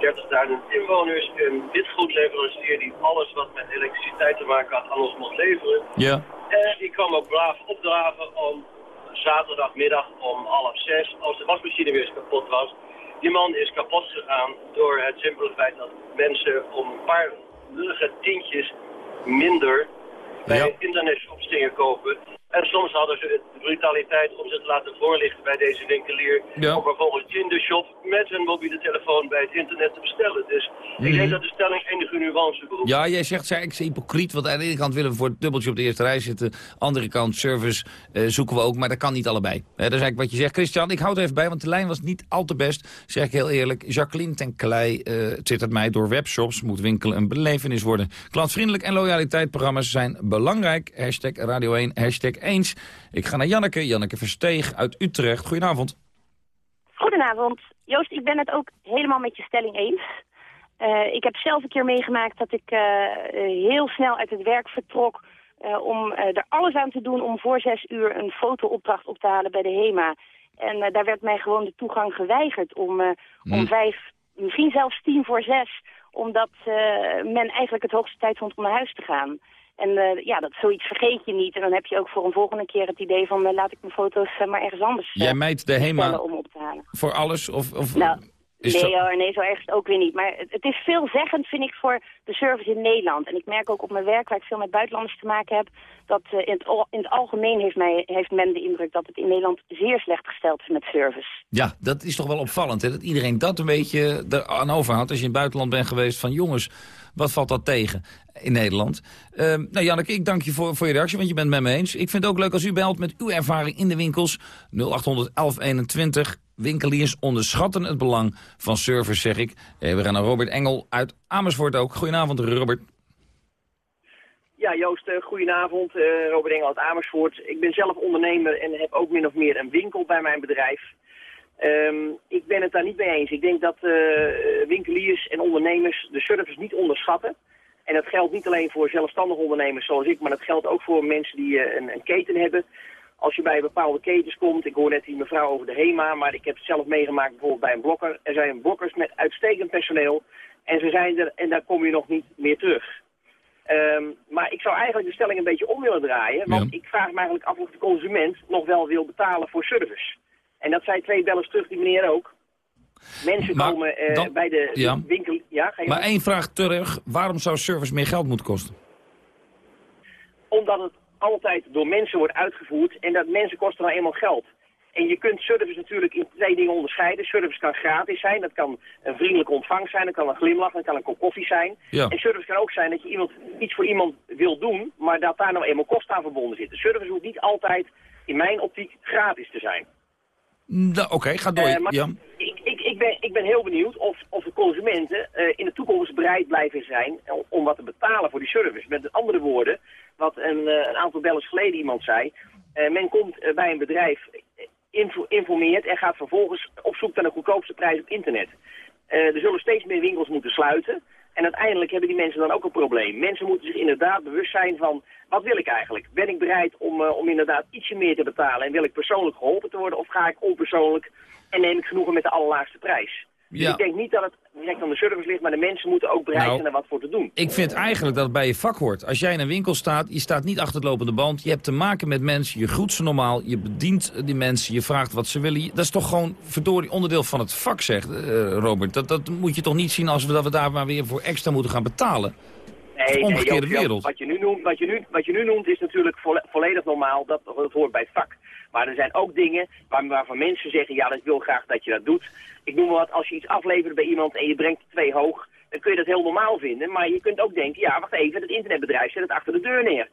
30.000 inwoners, een witgoedleverancier die alles wat met elektriciteit te maken had aan ons mocht leveren. Ja. En die kwam ook braaf opdraven om zaterdagmiddag om half zes, als de wasmachine weer eens kapot was. Die man is kapot gegaan door het simpele feit dat mensen om een paar lullige tientjes minder bij internetshops gingen kopen. En soms hadden ze de brutaliteit om ze te laten voorlichten bij deze winkelier. Ja. Om bijvoorbeeld in de shop met hun mobiele telefoon bij het internet te bestellen. Dus ik Mhm. denk dat de stelling enige nuance behoeft. Ja, jij zegt zij, ik ben hypocriet, want aan de ene kant willen we voor het dubbeltje op de eerste rij zitten. andere kant service eh, zoeken we ook, maar dat kan niet allebei. Eh, dat is eigenlijk wat je zegt. Christian, ik houd er even bij, want de lijn was niet al te best. Zeg ik heel eerlijk, Jacqueline ten Klei eh twittert mij door webshops. Moet winkelen een belevenis worden. Klantvriendelijk en loyaliteitsprogramma's zijn belangrijk. Hashtag Radio 1, hashtag eens. Ik ga naar Janneke, Janneke Versteeg uit Utrecht. Goedenavond. Goedenavond. Joost, ik ben het ook helemaal met je stelling eens. Eh, ik heb zelf een keer meegemaakt dat ik eh, eh, heel snel uit het werk vertrok... om er alles aan te doen om voor zes uur een fotoopdracht op te halen bij de HEMA. En daar werd mij gewoon de toegang geweigerd om, om Mm. vijf, misschien zelfs tien voor zes... omdat men eigenlijk het hoogste tijd vond om naar huis te gaan. En eh, ja, dat, zoiets vergeet je niet. En dan heb je ook voor een volgende keer het idee van... eh, laat ik mijn foto's eh, maar ergens anders Jij mijt de HEMA om op te halen. voor alles? Of, of Nou, nee hoor, nee, zo erg is het ook weer niet. Maar het, het is veelzeggend, vind ik, voor de service in Nederland. En ik merk ook op mijn werk, waar ik veel met buitenlanders te maken heb... dat in, het, in het algemeen heeft, mij, heeft men de indruk dat het in Nederland zeer slecht gesteld is met service. Ja, dat is toch wel opvallend, hè? dat iedereen dat een beetje aan overhoudt. Als je in het buitenland bent geweest van jongens, wat valt dat tegen in Nederland? Ehm, nou Janneke, ik dank je voor, voor je reactie, want je bent het met me eens. Ik vind het ook leuk als u belt met uw ervaring in de winkels. 0800 1121. Winkeliers onderschatten het belang van service, zeg ik. Eh, we gaan naar Robert Engel uit Amersfoort ook. Goedenavond, Robert. Ja, Joost, eh, goedenavond. eh, Robert Engel uit Amersfoort. Ik ben zelf ondernemer en heb ook min of meer een winkel bij mijn bedrijf. Ehm, ik ben het daar niet mee eens. Ik denk dat eh, winkeliers en ondernemers de service niet onderschatten. En dat geldt niet alleen voor zelfstandige ondernemers zoals ik, maar dat geldt ook voor mensen die eh, een, een keten hebben. Als je bij bepaalde ketens komt, ik hoor net die mevrouw over de HEMA, maar ik heb het zelf meegemaakt bijvoorbeeld bij een blokker. Er zijn blokkers met uitstekend personeel en ze zijn er en daar kom je nog niet meer terug. Ehm, maar ik zou eigenlijk de stelling een beetje om willen draaien. Want ik vraag me eigenlijk af of de consument nog wel wil betalen voor service. En dat zijn twee bellers terug, die meneer ook. Mensen Maar komen eh, dan- bij de ja. winkel... Ja, ga je Maar één vraag terug. Waarom zou service meer geld moeten kosten? Omdat het altijd door mensen wordt uitgevoerd en dat mensen kosten nou eenmaal geld. En je kunt service natuurlijk in twee dingen onderscheiden. Service kan gratis zijn, dat kan een vriendelijke ontvangst zijn, dat kan een glimlach, dat kan een kop koffie zijn. Ja. En service kan ook zijn dat je iemand, iets voor iemand wil doen, maar dat daar nou eenmaal kosten aan verbonden zitten. Service hoeft niet altijd, in mijn optiek, gratis te zijn. Nou, Oké, ga door. Eh, maar ja. ik, ik, ik, ben, ik ben heel benieuwd of, of de consumenten eh, in de toekomst bereid blijven zijn om, om wat te betalen voor die service. Met andere woorden, wat een, eh, een aantal bellers geleden iemand zei. men komt bij een bedrijf, info- informeert en gaat vervolgens op zoek naar de goedkoopste prijs op internet. Er zullen steeds meer winkels moeten sluiten. En uiteindelijk hebben die mensen dan ook een probleem. Mensen moeten zich inderdaad bewust zijn van, wat wil ik eigenlijk? Ben ik bereid om, eh, om inderdaad ietsje meer te betalen en wil ik persoonlijk geholpen te worden? Of ga ik onpersoonlijk en neem ik genoegen met de allerlaagste prijs? Dus Ja. ik denk niet dat het direct aan de service ligt, maar de mensen moeten ook bereid Nou, zijn er wat voor te doen. Ik vind eigenlijk dat het bij je vak hoort. Als jij in een winkel staat, je staat niet achter het lopende band. Je hebt te maken met mensen, je groet ze normaal. Je bedient die mensen, je vraagt wat ze willen. Dat is toch gewoon verdorie onderdeel van het vak, zegt eh, Robert. Dat, dat moet je toch niet zien als we, dat we daar maar weer voor extra moeten gaan betalen? Nee, omgekeerde wereld. Wat je, nu noemt, wat, je nu, wat je nu noemt is natuurlijk volle- volledig normaal. Dat, dat hoort bij het vak. Maar er zijn ook dingen waar, waarvan mensen zeggen, ja, ik wil graag dat je dat doet. Ik noem maar wat, als je iets aflevert bij iemand en je brengt twee hoog, dan kun je dat heel normaal vinden. Maar je kunt ook denken, ja, wacht even, het internetbedrijf zet het achter de deur neer.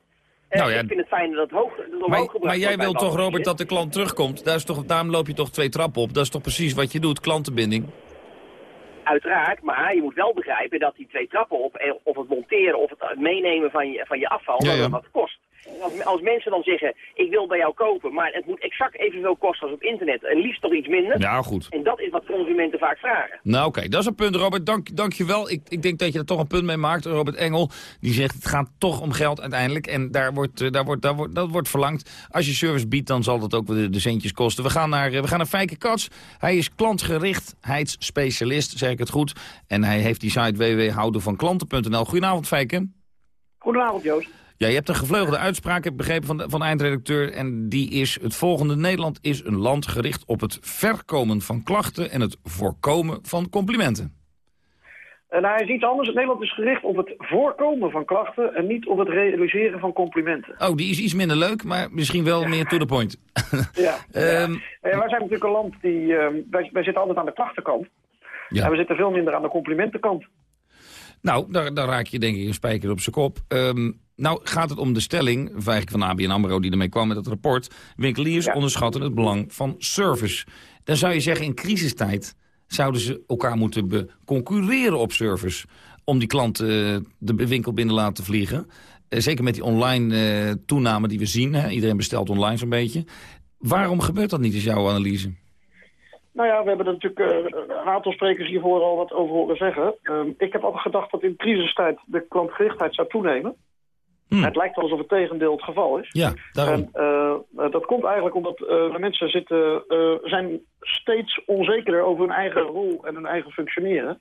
Eh, Nou ja, ik vind het fijn dat het hoog, dat het omhoog Maar, maar jij wilt toch. Robert, dat de klant terugkomt? Daar is toch, daarom loop je toch twee trappen op? Dat is toch precies wat je doet, klantenbinding? Uiteraard, maar je moet wel begrijpen dat die twee trappen op, of het monteren of het meenemen van je, van je afval, Ja, dat ja. dat wat kost. Als, als, mensen dan zeggen, ik wil bij jou kopen, maar het moet exact evenveel kosten als op internet. En liefst toch iets minder. Ja, goed. En dat is wat consumenten vaak vragen. Nou oké, dat is een punt Robert. Dank, dank je wel. Ik, ik denk dat je er toch een punt mee maakt. Robert Engel, die zegt het gaat toch om geld uiteindelijk. En daar wordt, eh, daar wordt, daar wordt, dat wordt verlangd. Als je service biedt, dan zal dat ook de, de centjes kosten. We gaan naar, we gaan naar Fijke Kats. Hij is klantgerichtheidsspecialist, zeg ik het goed. En hij heeft die site www.houdenvanklanten.nl. Goedenavond Fijke. Goedenavond Joost. Ja, je hebt een gevleugelde uitspraak, heb begrepen, van de, van de eindredacteur. En die is het volgende. Nederland is een land gericht op het verkomen van klachten... en het voorkomen van complimenten. En nou, hij is iets anders. Nederland is gericht op het voorkomen van klachten... en niet op het realiseren van complimenten. Oh, die is iets minder leuk, maar misschien wel meer to the point. ja. um, ja. wij zijn natuurlijk een land die... Uh, wij, wij zitten altijd aan de klachtenkant. Ja. En we zitten veel minder aan de complimentenkant. Nou, daar, daar raak je denk ik een spijker op zijn kop. Um, nou gaat het om de stelling, eigenlijk van ABN AMRO die ermee kwam met het rapport. Winkeliers ja. onderschatten het belang van service. Dan zou je zeggen, in crisistijd zouden ze elkaar moeten concurreren op service. Om die klanten de winkel binnen laten vliegen. Zeker met die online uh, toename die we zien. Hè? Iedereen bestelt online zo'n beetje. Waarom gebeurt dat niet, is jouw analyse? Nou ja, we hebben er natuurlijk uh, een aantal sprekers hiervoor al wat over horen zeggen. Uh, ik heb altijd gedacht dat in crisistijd de klantgerichtheid zou toenemen. Hmm. Het lijkt wel alsof het tegendeel het geval is. Ja, daarom. En, uh, dat komt eigenlijk omdat de mensen zitten, zijn steeds onzekerder over hun eigen rol en hun eigen functioneren.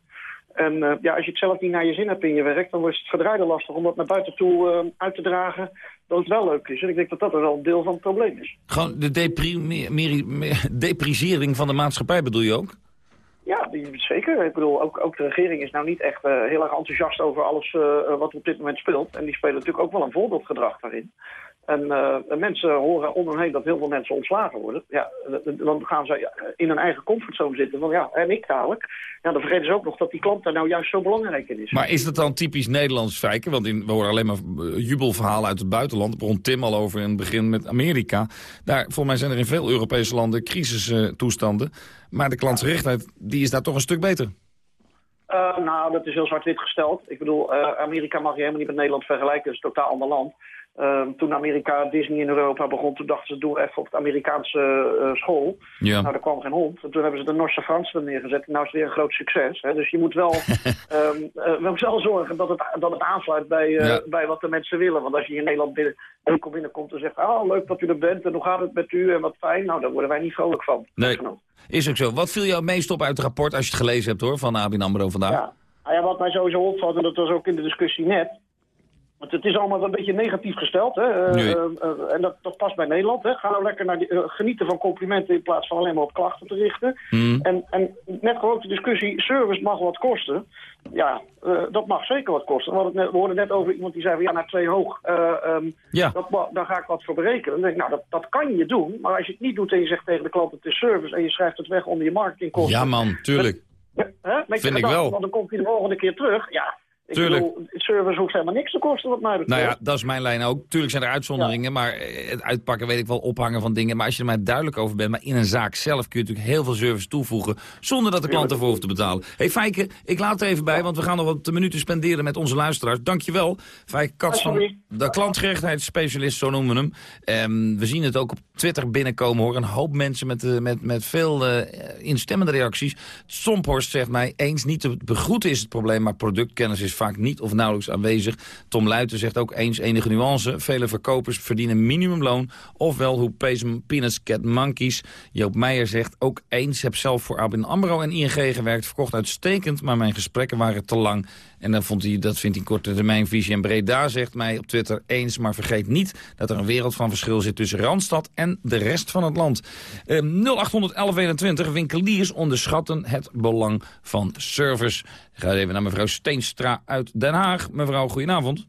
En ja, als je het zelf niet naar je zin hebt in je werk, dan wordt het verdraaide lastig om dat naar buiten toe uit te dragen dat het wel leuk is. En ik denk dat dat wel een deel van het probleem is. Gewoon de deprisering van de maatschappij bedoel je ook? Ja, zeker. Ik bedoel, ook, ook de regering is nou niet echt uh, heel erg enthousiast over alles uh, wat er op dit moment speelt. En die spelen natuurlijk ook wel een voorbeeldgedrag daarin. En uh, mensen horen om hen heen dat heel veel mensen ontslagen worden. Ja, dan gaan ze in hun eigen comfortzone zitten. Van ja, en ik dadelijk. Ja, dan vergeten ze ook nog dat die klant daar nou juist zo belangrijk in is. Maar is dat dan typisch Nederlands fijken? Want in, we horen alleen maar jubelverhalen uit het buitenland. Begon Tim al over in het begin met Amerika. Daar, voor mij zijn er in veel Europese landen crisistoestanden. maar de klantgerichtheid die is daar toch een stuk beter. Uh, nou, dat is heel zwart-wit gesteld. Ik bedoel, Amerika mag je helemaal niet met Nederland vergelijken. Het is een totaal ander land. Uh, toen Amerika Disney in Europa begon, toen dachten ze, doe even op de Amerikaanse uh, school. Ja. Nou, daar kwam geen hond. En toen hebben ze de Norse Fransen neergezet. Nou is het weer een groot succes. Hè? Dus je moet wel, um, uh, we wel zorgen dat het, dat het aansluit bij, ja. bij wat de mensen willen. Want als je in Nederland binnen, binnenkomt en zegt... oh, leuk dat u er bent en hoe gaat het met u en wat fijn. Nou, daar worden wij niet vrolijk van. Nee, is ook zo. Wat viel jou meest op uit het rapport als je het gelezen hebt hoor, van ABN AMRO vandaag? Ja. Nou ja, wat mij sowieso opvalt, en dat was ook in de discussie net... Want het is allemaal een beetje negatief gesteld. Hè? Nee. Uh, uh, en dat, dat past bij Nederland. Hè? Ga nou lekker naar die, uh, genieten van complimenten in plaats van alleen maar op klachten te richten. Mm. En, en net de discussie, service mag wat kosten. Ja, dat mag zeker wat kosten. Net, we hoorden net over iemand die zei van ja, naar twee hoog, um, ja. dat, daar ga ik wat voor berekenen. Dan denk ik, nou, dat, dat kan je doen. Maar als je het niet doet en je zegt tegen de klant het is service en je schrijft het weg onder je marketingkosten. Ja man, tuurlijk. Hè? Vind je ik wel. Want dan komt hij de volgende keer terug. Ja, ik Tuurlijk. bedoel, service hoeft helemaal niks te kosten wat mij betreft. Nou ja, dat is mijn lijn ook. Tuurlijk zijn er uitzonderingen, ja. maar het uitpakken weet ik wel, ophangen van dingen. Maar als je er maar duidelijk over bent, maar in een zaak zelf kun je natuurlijk heel veel service toevoegen, zonder dat de klant ervoor hoeft te betalen. hey, Fijke, ik laat het even bij, want we gaan nog wat minuten spenderen met onze luisteraars. Dankjewel, Fijke Kats van de klantgerichtheidsspecialist, zo noemen we hem. Um, we zien het ook op Twitter binnenkomen, hoor. Een hoop mensen met, uh, met, met veel uh, instemmende reacties. Somphorst zegt mij, eens niet te begroeten is het probleem, maar productkennis is vaak niet of nauwelijks aanwezig. Tom Luiten zegt ook eens enige nuance. Vele verkopers verdienen minimumloon. Ofwel, hoe peanuts get monkeys. Joop Meijer zegt ook eens. Heb zelf voor ABN AMRO en ING gewerkt. Verkocht uitstekend, maar mijn gesprekken waren te lang. En dan vond hij, dat vindt hij korte termijn visie. En Breda zegt mij op Twitter eens, maar vergeet niet... dat er een wereld van verschil zit tussen Randstad en de rest van het land. Eh, 081121 winkeliers onderschatten het belang van service. Ik ga even naar mevrouw Steenstra uit Den Haag. Mevrouw, goedenavond.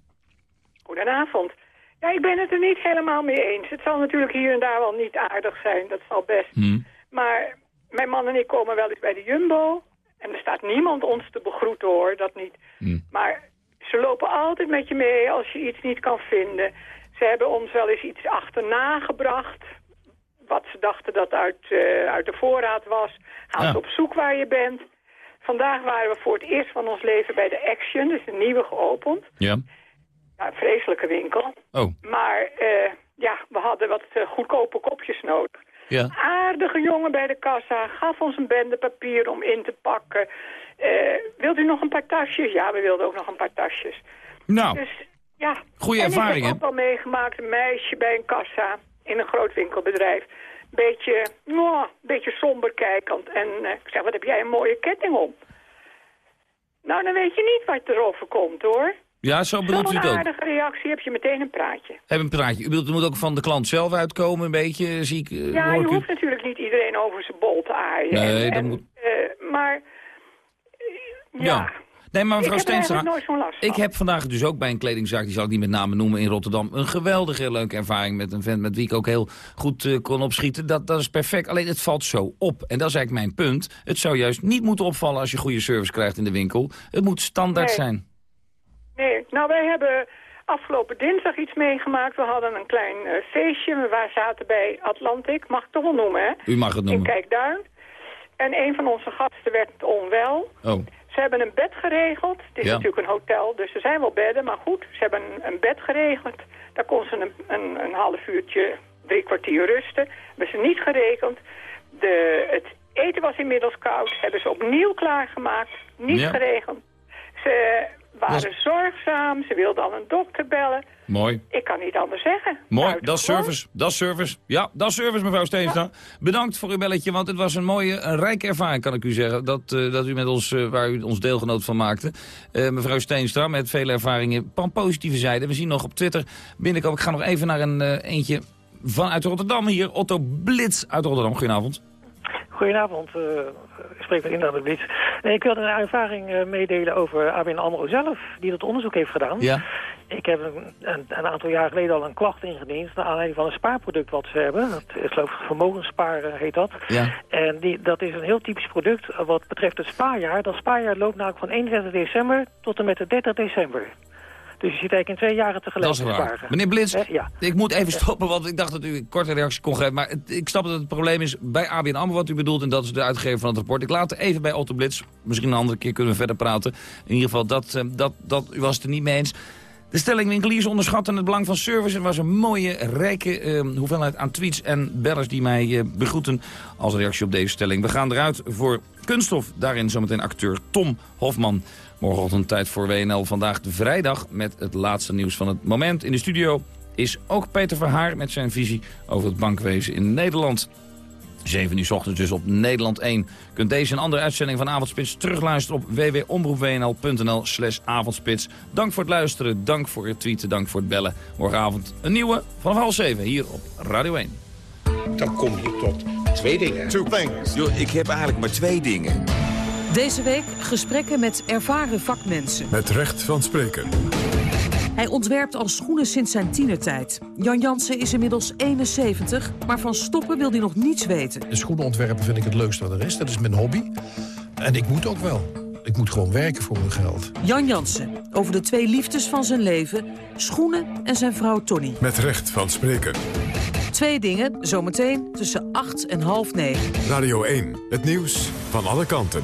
Goedenavond. Ja, ik ben het er niet helemaal mee eens. Het zal natuurlijk hier en daar wel niet aardig zijn, dat zal best. Hmm. Maar mijn man en ik komen wel eens bij de Jumbo... En er staat niemand ons te begroeten hoor, dat niet. Hmm. Maar ze lopen altijd met je mee als je iets niet kan vinden. Ze hebben ons wel eens iets achterna gebracht. Wat ze dachten dat uit, uh, uit de voorraad was. Gaan Ja. ze op zoek waar je bent. Vandaag waren we voor het eerst van ons leven bij de Action. Dus een nieuwe geopend. Ja. Ja, Een vreselijke winkel. Oh. Maar uh, ja, we hadden wat uh, goedkope kopjes nodig. Ja. Aardige jongen bij de kassa, gaf ons een bende papier om in te pakken. Uh, wilt u nog een paar tasjes? Ja, we wilden ook nog een paar tasjes. Nou, dus, ja. goede ervaring, ik heb ook wel meegemaakt, een meisje bij een kassa in een groot winkelbedrijf. Beetje, oh, beetje somber kijkend. En ik zeg, wat heb jij een mooie ketting om? Nou, dan weet je niet wat er over komt, hoor. Ja, zo bedoelt u het ook. Zo'n aardige reactie heb je meteen een praatje. Heb een praatje. U bedoelt, het moet ook van de klant zelf uitkomen, een beetje, zie ik. Uh, ja, je hoeft natuurlijk niet iedereen over zijn bol te aaien. Nee, en, dat moet... Uh, maar, ja. ja. Nee, maar mevrouw Steenstra, nooit zo'n last ik heb vandaag dus ook bij een kledingzaak, die zal ik niet met name noemen, in Rotterdam, een geweldige leuke ervaring met een vent met wie ik ook heel goed uh, kon opschieten. Dat, dat is perfect, alleen het valt zo op. En dat is eigenlijk mijn punt. Het zou juist niet moeten opvallen als je goede service krijgt in de winkel. Het moet standaard nee. zijn. Nee, nou wij hebben afgelopen dinsdag iets meegemaakt. We hadden een klein uh, feestje. We zaten bij Atlantic, mag ik toch wel noemen, hè? U mag het noemen. In Kijkduin. En een van onze gasten werd onwel. Oh. Ze hebben een bed geregeld. Het is Ja. natuurlijk een hotel, dus er zijn wel bedden. Maar goed, ze hebben een, bed geregeld. Daar kon ze een, een, een half uurtje, drie kwartier rusten. Hebben ze niet gerekend. De, het eten was inmiddels koud. Hebben ze opnieuw klaargemaakt. Niet Ja. geregeld. Ze waren zorgzaam. Ze wilden al een dokter bellen. Mooi. Ik kan niet anders zeggen. Mooi, Nou, dat is service. Dat is service. Ja, dat is service, mevrouw Steenstra. Bedankt voor uw belletje, want het was een mooie, een rijke ervaring, kan ik u zeggen. Dat, eh, dat u met ons, eh, waar u ons deelgenoot van maakte. Eh, mevrouw Steenstra, met vele ervaringen van positieve zijde. We zien nog op Twitter binnenkomen. Ik ga nog even naar een eentje vanuit Rotterdam hier. Otto Blitz uit Rotterdam. Goedenavond. Goedenavond, eh, ik spreek met Indra de Blitz. Nee, ik wilde een ervaring eh, meedelen over ABN AMRO zelf, die dat onderzoek heeft gedaan. Ja. Ik heb een, een, een aantal jaar geleden al een klacht ingediend... naar aanleiding van een spaarproduct wat ze hebben. Dat is geloof ik vermogenssparen heet dat. Ja. En die, dat is een heel typisch product eh, wat betreft het spaarjaar. Dat spaarjaar loopt namelijk van 31 december tot en met de 30 december. Dus je zit eigenlijk in twee jaren tegelijk Dat is te waar. sparen. Meneer Blitz, Hè, ja. ik moet even stoppen, want ik dacht dat u een korte reactie kon geven. Maar het- ik snap dat het probleem is bij ABN AMRO wat u bedoelt. En dat is de uitgever van het rapport. Ik laat het even bij Otto Blitz. Misschien een andere keer kunnen we verder praten. In ieder geval, dat, eh, dat, dat, u was het er niet mee eens. De stelling winkeliers onderschatten het belang van service. Er was een mooie, rijke eh, hoeveelheid aan tweets en bellers die mij eh, begroeten als reactie op deze stelling. We gaan eruit voor kunststof. Daarin zometeen acteur Tom Hofman. Morgenochtend tijd voor WNL. Vandaag de vrijdag met het laatste nieuws van het moment. In de studio is ook Peter Verhaar met zijn visie over het bankwezen in Nederland. 7 uur 's ochtends dus op Nederland 1. Kunt deze en andere uitzending van Avondspits terugluisteren op www.omroepwnl.nl slash avondspits. Dank voor het luisteren, dank voor het tweeten, dank voor het bellen. Morgenavond een nieuwe vanaf half 7 hier op Radio 1. Dan kom je tot twee dingen. Two things. Yo, ik heb eigenlijk maar twee dingen. Deze week gesprekken met ervaren vakmensen. Met recht van spreken. Hij ontwerpt al schoenen sinds zijn tienertijd. Jan Jansen is inmiddels 71, maar van stoppen wil hij nog niets weten. De schoenen ontwerpen vind ik het leukste wat er is. Dat is mijn hobby. En ik moet ook wel. Ik moet gewoon werken voor mijn geld. Jan Jansen, over de twee liefdes van zijn leven, schoenen en zijn vrouw Tony. Met recht van spreken. Twee dingen, zometeen tussen 8 en half 9. Radio 1, het nieuws van alle kanten.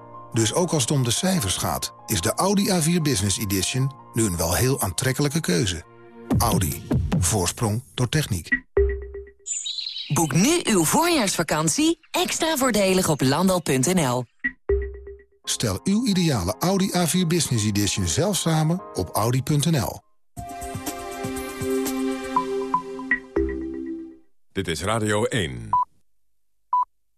Dus ook als het om de cijfers gaat, is de Audi A4 Business Edition nu een wel heel aantrekkelijke keuze. Audi. Voorsprong door techniek. Boek nu uw voorjaarsvakantie extra voordelig op landal.nl. Stel uw ideale Audi A4 Business Edition zelf samen op audi.nl. Dit is Radio 1.